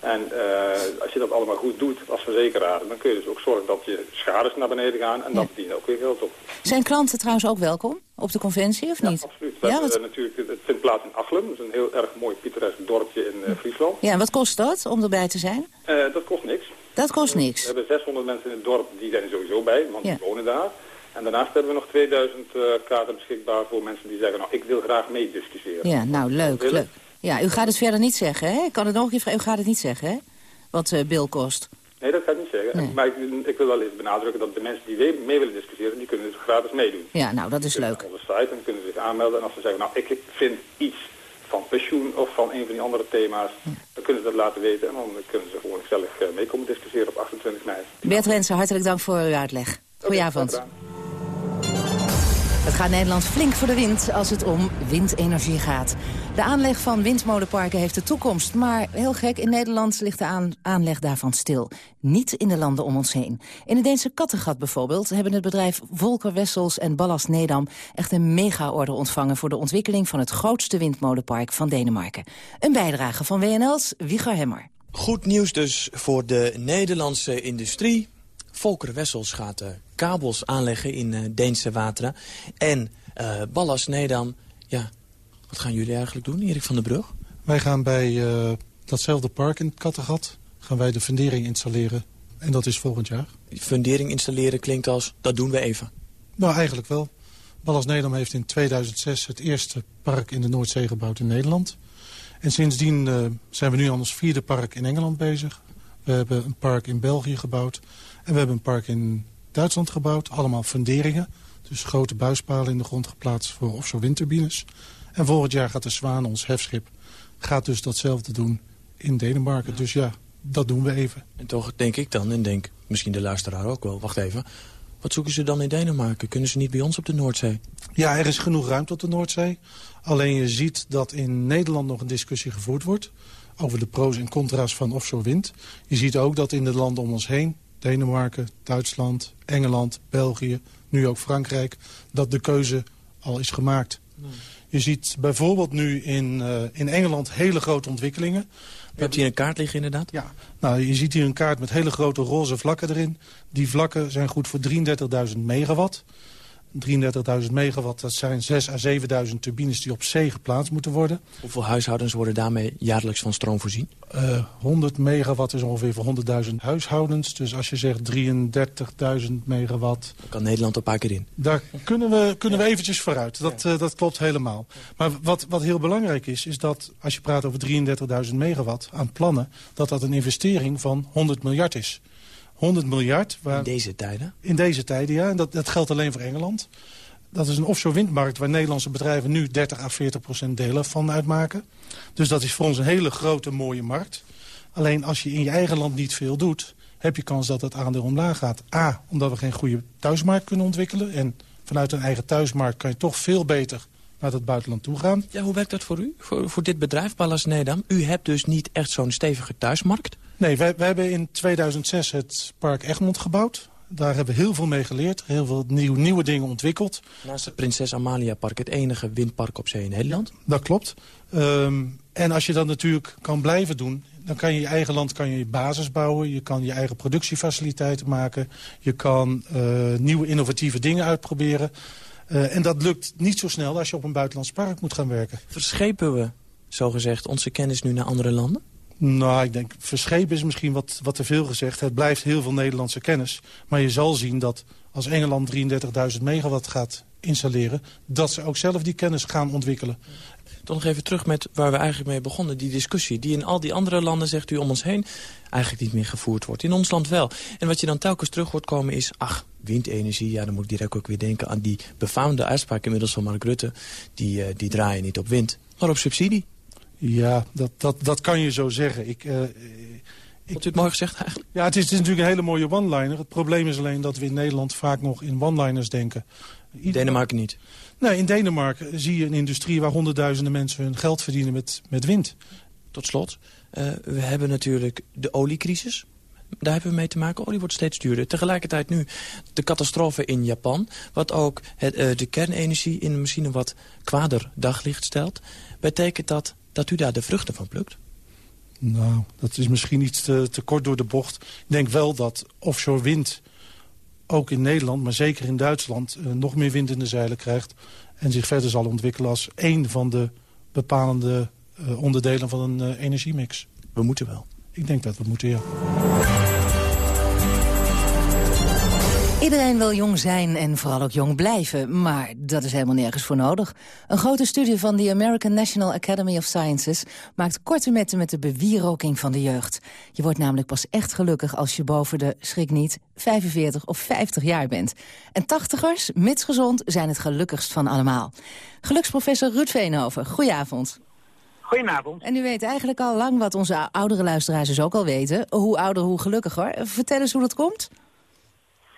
En uh, als je dat allemaal goed doet als verzekeraar, dan kun je dus ook zorgen dat je schades naar beneden gaan en dat dient ook weer geld op. Zijn klanten trouwens ook welkom op de conventie of niet? Ja, absoluut. We ja, wat... natuurlijk, het vindt plaats in Achlem, dat is een heel erg mooi pittoresk dorpje in uh, Friesland. Ja, en wat kost dat om erbij te zijn? Uh, dat kost niks. Dat kost niks? We hebben 600 mensen in het dorp, die zijn er sowieso bij, want die wonen daar. En daarnaast hebben we nog 2000 uh, kaarten beschikbaar voor mensen die zeggen... nou, ik wil graag meediscussiëren. Ja, nou, leuk, leuk. Ja, u gaat het verder niet zeggen, hè? Ik kan het nog een keer vragen. U gaat het niet zeggen, hè? Wat uh, Bill kost. Nee, dat ga ik niet zeggen. Maar ik, ik, wil wel eens benadrukken dat de mensen die mee willen discussiëren... die kunnen dus gratis meedoen. Ja, nou, dat is leuk. Op de site en kunnen zich aanmelden. En als ze zeggen, nou, ik vind iets van pensioen of van een van die andere thema's... dan kunnen ze dat laten weten. En dan kunnen ze gewoon gezellig uh, mee komen discussiëren op 28 mei. Bert Rensen, hartelijk dank voor uw uitleg. Goedenavond. Okay, gaat Nederland flink voor de wind als het om windenergie gaat. De aanleg van windmolenparken heeft de toekomst. Maar heel gek, in Nederland ligt de aanleg daarvan stil. Niet in de landen om ons heen. In het Deense Kattegat bijvoorbeeld hebben het bedrijf Volker Wessels en Ballast Nedam echt een mega-order ontvangen voor de ontwikkeling van het grootste windmolenpark van Denemarken. Een bijdrage van WNL's Wieger Hemmer. Goed nieuws dus voor de Nederlandse industrie. Volker Wessels gaat kabels aanleggen in uh, Deense wateren. En uh, Ballas Nedam, ja, wat gaan jullie eigenlijk doen, Erik van der Brug? Wij gaan bij datzelfde park in Kattegat gaan wij de fundering installeren. En dat is volgend jaar. Fundering installeren klinkt als, dat doen we even. Nou, eigenlijk wel. Ballas Nedam heeft in 2006 het eerste park in de Noordzee gebouwd in Nederland. En sindsdien zijn we nu aan ons vierde park in Engeland bezig. We hebben een park in België gebouwd. En we hebben een park in Duitsland gebouwd. Allemaal funderingen. Dus grote buispalen in de grond geplaatst voor offshore windturbines. En volgend jaar gaat de Zwaan, ons hefschip, gaat dus datzelfde doen in Denemarken. Dus ja, dat doen we even. En toch denk ik dan, en denk misschien de luisteraar ook wel, wacht even... Wat zoeken ze dan in Denemarken? Kunnen ze niet bij ons op de Noordzee? Ja, er is genoeg ruimte op de Noordzee. Alleen je ziet dat in Nederland nog een discussie gevoerd wordt... over de pro's en contra's van offshore wind. Je ziet ook dat in de landen om ons heen Denemarken, Duitsland, Engeland, België, nu ook Frankrijk... dat de keuze al is gemaakt. Je ziet bijvoorbeeld nu in, uh, in Engeland hele grote ontwikkelingen. Je hebt hier een kaart liggen inderdaad? Ja, nou, je ziet hier een kaart met hele grote roze vlakken erin. Die vlakken zijn goed voor 33.000 megawatt. 33.000 megawatt, dat zijn 6.000 à 7.000 turbines die op zee geplaatst moeten worden. Hoeveel huishoudens worden daarmee jaarlijks van stroom voorzien? Uh, eh, 100 megawatt is ongeveer voor 100.000 huishoudens. Dus als je zegt 33.000 megawatt... Dan kan Nederland een paar keer in. Daar kunnen we, kunnen we eventjes vooruit. Dat, uh, dat klopt helemaal. Maar wat, wat heel belangrijk is, is dat als je praat over 33.000 megawatt aan plannen... dat dat een investering van 100 miljard is. 100 miljard. Waar, in deze tijden? In deze tijden, ja. En dat, dat geldt alleen voor Engeland. Dat is een offshore windmarkt waar Nederlandse bedrijven nu 30 à 40 procent delen van uitmaken. Dus dat is voor ons een hele grote, mooie markt. Alleen als je in je eigen land niet veel doet, heb je kans dat het aandeel omlaag gaat. A, omdat we geen goede thuismarkt kunnen ontwikkelen. En vanuit een eigen thuismarkt kan je toch veel beter naar het buitenland toe gaan. Ja, hoe werkt dat voor u, voor, voor dit bedrijf, Pallas Nedam? U hebt dus niet echt zo'n stevige thuismarkt? Nee, wij, wij hebben in 2006 het park Egmond gebouwd. Daar hebben we heel veel mee geleerd, heel veel nieuw, nieuwe dingen ontwikkeld. Naast het Prinses Amalia Park, het enige windpark op zee in Nederland? dat klopt. Um, en als je dat natuurlijk kan blijven doen, dan kan je je eigen land kan je, je basis bouwen. Je kan je eigen productiefaciliteiten maken. Je kan uh, nieuwe innovatieve dingen uitproberen. Uh, en dat lukt niet zo snel als je op een buitenlands park moet gaan werken. Verschepen we, zogezegd, onze kennis nu naar andere landen? Nou, ik denk, verschepen is misschien wat, wat te veel gezegd. Het blijft heel veel Nederlandse kennis. Maar je zal zien dat als Engeland 33.000 megawatt gaat installeren... dat ze ook zelf die kennis gaan ontwikkelen. Dan nog even terug met waar we eigenlijk mee begonnen. Die discussie die in al die andere landen, zegt u om ons heen... eigenlijk niet meer gevoerd wordt. In ons land wel. En wat je dan telkens terug hoort komen is... ach, windenergie, ja, dan moet ik direct ook weer denken... aan die befaamde uitspraak inmiddels van Mark Rutte. Die, uh, die draaien niet op wind, maar op subsidie. Ja, dat, dat, dat kan je zo zeggen. Ik, uh, ik, u het mooi gezegd eigenlijk? Ja, het is, het is natuurlijk een hele mooie one-liner. Het probleem is alleen dat we in Nederland vaak nog in one-liners denken. Denemarken niet? Nee, in Denemarken zie je een industrie waar honderdduizenden mensen hun geld verdienen met, met wind. Tot slot, uh, we hebben natuurlijk de oliecrisis. Daar hebben we mee te maken. Olie wordt steeds duurder. Tegelijkertijd nu de catastrofe in Japan. Wat ook het, uh, de kernenergie in misschien een wat kwader daglicht stelt. Betekent dat dat u daar de vruchten van plukt? Nou, dat is misschien iets te, te kort door de bocht. Ik denk wel dat offshore wind ook in Nederland, maar zeker in Duitsland... Uh, nog meer wind in de zeilen krijgt... en zich verder zal ontwikkelen als één van de bepalende uh, onderdelen van een uh, energiemix. We moeten wel. Ik denk dat we moeten, ja. Iedereen wil jong zijn en vooral ook jong blijven, maar dat is helemaal nergens voor nodig. Een grote studie van de American National Academy of Sciences maakt korte metten met de bewieroking van de jeugd. Je wordt namelijk pas echt gelukkig als je boven de, schrik niet, 45 of 50 jaar bent. En tachtigers, mits gezond, zijn het gelukkigst van allemaal. Geluksprofessor Ruud Veenhoven, goedenavond. Goedenavond. En u weet eigenlijk al lang wat onze oudere luisteraars dus ook al weten. Hoe ouder, hoe gelukkiger. Vertel eens hoe dat komt.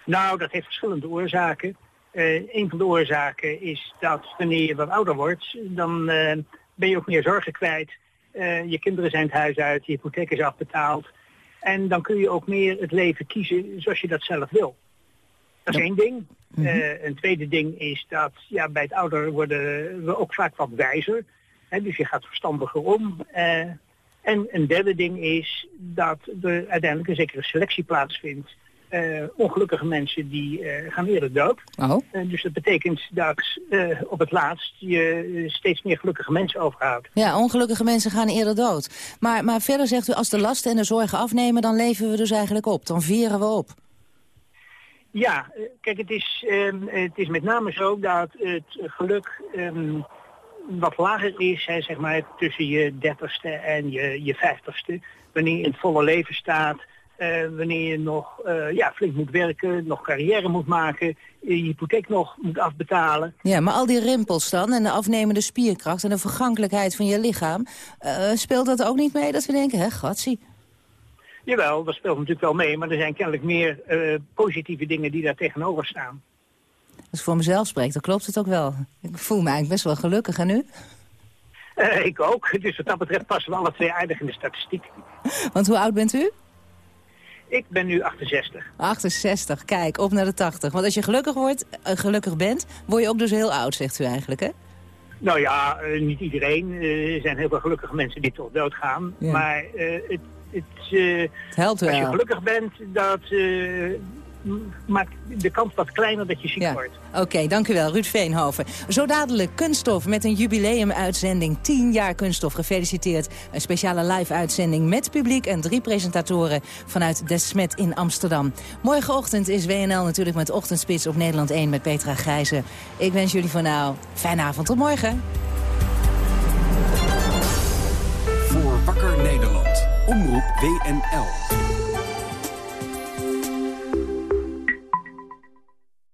Nou, dat heeft verschillende oorzaken. Uh, een van de oorzaken is dat wanneer je wat ouder wordt, dan uh, ben je ook meer zorgen kwijt. Uh, je kinderen zijn het huis uit, je hypotheek is afbetaald. En dan kun je ook meer het leven kiezen zoals je dat zelf wil. Dat is één ding. Mm -hmm. een tweede ding is dat ja, bij het ouder worden we ook vaak wat wijzer. Hè, dus je gaat verstandiger om. en een derde ding is dat er uiteindelijk een zekere selectie plaatsvindt. Uh, ongelukkige mensen die uh, gaan eerder dood. Oh. Uh, dus dat betekent dat op het laatst je steeds meer gelukkige mensen overhoudt. Ja, ongelukkige mensen gaan eerder dood. Maar, maar verder zegt u, als de lasten en de zorgen afnemen... dan leven we dus eigenlijk op, dan veren we op. Ja, kijk, het is, um, het is met name zo dat het geluk um, wat lager is... Hè, zeg maar, tussen je dertigste en je, je vijftigste. Wanneer je in het volle leven staat... Uh, wanneer je nog uh, ja, flink moet werken, nog carrière moet maken, je hypotheek nog moet afbetalen. Ja, maar al die rimpels dan en de afnemende spierkracht en de vergankelijkheid van je lichaam, uh, speelt dat ook niet mee dat we denken, hè, gatsie? Jawel, dat speelt natuurlijk wel mee, maar er zijn kennelijk meer positieve dingen die daar tegenover staan. Als ik voor mezelf spreek, dan klopt het ook wel. Ik voel me eigenlijk best wel gelukkig, en nu? ik ook, dus wat dat betreft passen we alle twee aardig in de statistiek. Want hoe oud bent u? Ik ben nu 68. 68, kijk, op naar de 80. Want als je gelukkig wordt, uh, gelukkig bent, word je ook dus heel oud, zegt u eigenlijk, hè? Nou ja, uh, niet iedereen. Uh, er zijn heel veel gelukkige mensen die toch doodgaan. Ja. Maar het, het, het, helpt wel. Als je gelukkig bent, dat maakt de kans wat kleiner dat je ziek ja. wordt. Oké, okay, dank u wel, Ruud Veenhoven. Zo dadelijk Kunststof met een jubileumuitzending. 10 jaar Kunststof, gefeliciteerd. Een speciale live-uitzending met publiek en drie presentatoren vanuit Desmet in Amsterdam. Morgenochtend is WNL natuurlijk met Ochtendspits op Nederland 1 met Petra Grijze. Ik wens jullie voor nou fijne avond. Tot morgen. Voor Wakker Nederland. Omroep WNL.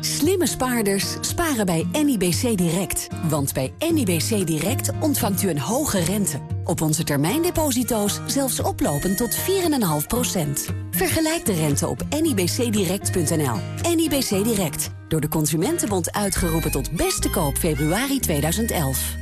Slimme spaarders sparen bij NIBC Direct. Want bij NIBC Direct ontvangt u een hoge rente. Op onze termijndeposito's zelfs oplopend tot 4,5%. Vergelijk de rente op nibcdirect.nl. NIBC Direct. Door de Consumentenbond uitgeroepen tot beste koop februari 2011.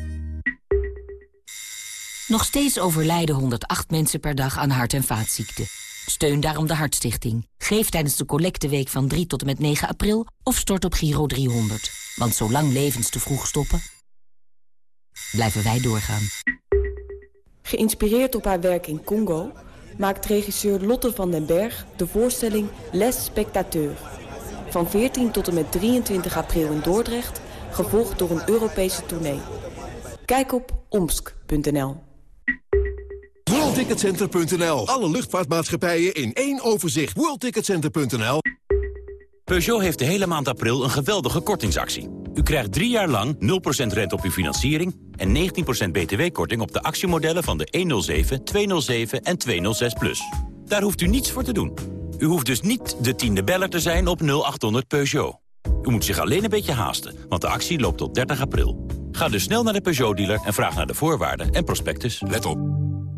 Nog steeds overlijden 108 mensen per dag aan hart- en vaatziekten. Steun daarom de Hartstichting. Geef tijdens de collecteweek van 3 tot en met 9 april of stort op Giro 300. Want zolang levens te vroeg stoppen, blijven wij doorgaan. Geïnspireerd op haar werk in Congo maakt regisseur Lotte van den Berg de voorstelling Les Spectateurs. Van 14 tot en met 23 april in Dordrecht, gevolgd door een Europese tournee. Kijk op omsk.nl. WorldTicketCenter.nl. Alle luchtvaartmaatschappijen in één overzicht. WorldTicketCenter.nl. Peugeot heeft de hele maand april een geweldige kortingsactie. U krijgt drie jaar lang 0% rente op uw financiering... en 19% btw-korting op de actiemodellen van de 107, 207 en 206 Plus. Daar hoeft u niets voor te doen. U hoeft dus niet de tiende beller te zijn op 0800 Peugeot. U moet zich alleen een beetje haasten, want de actie loopt tot 30 april. Ga dus snel naar de Peugeot-dealer en vraag naar de voorwaarden en prospectus. Let op.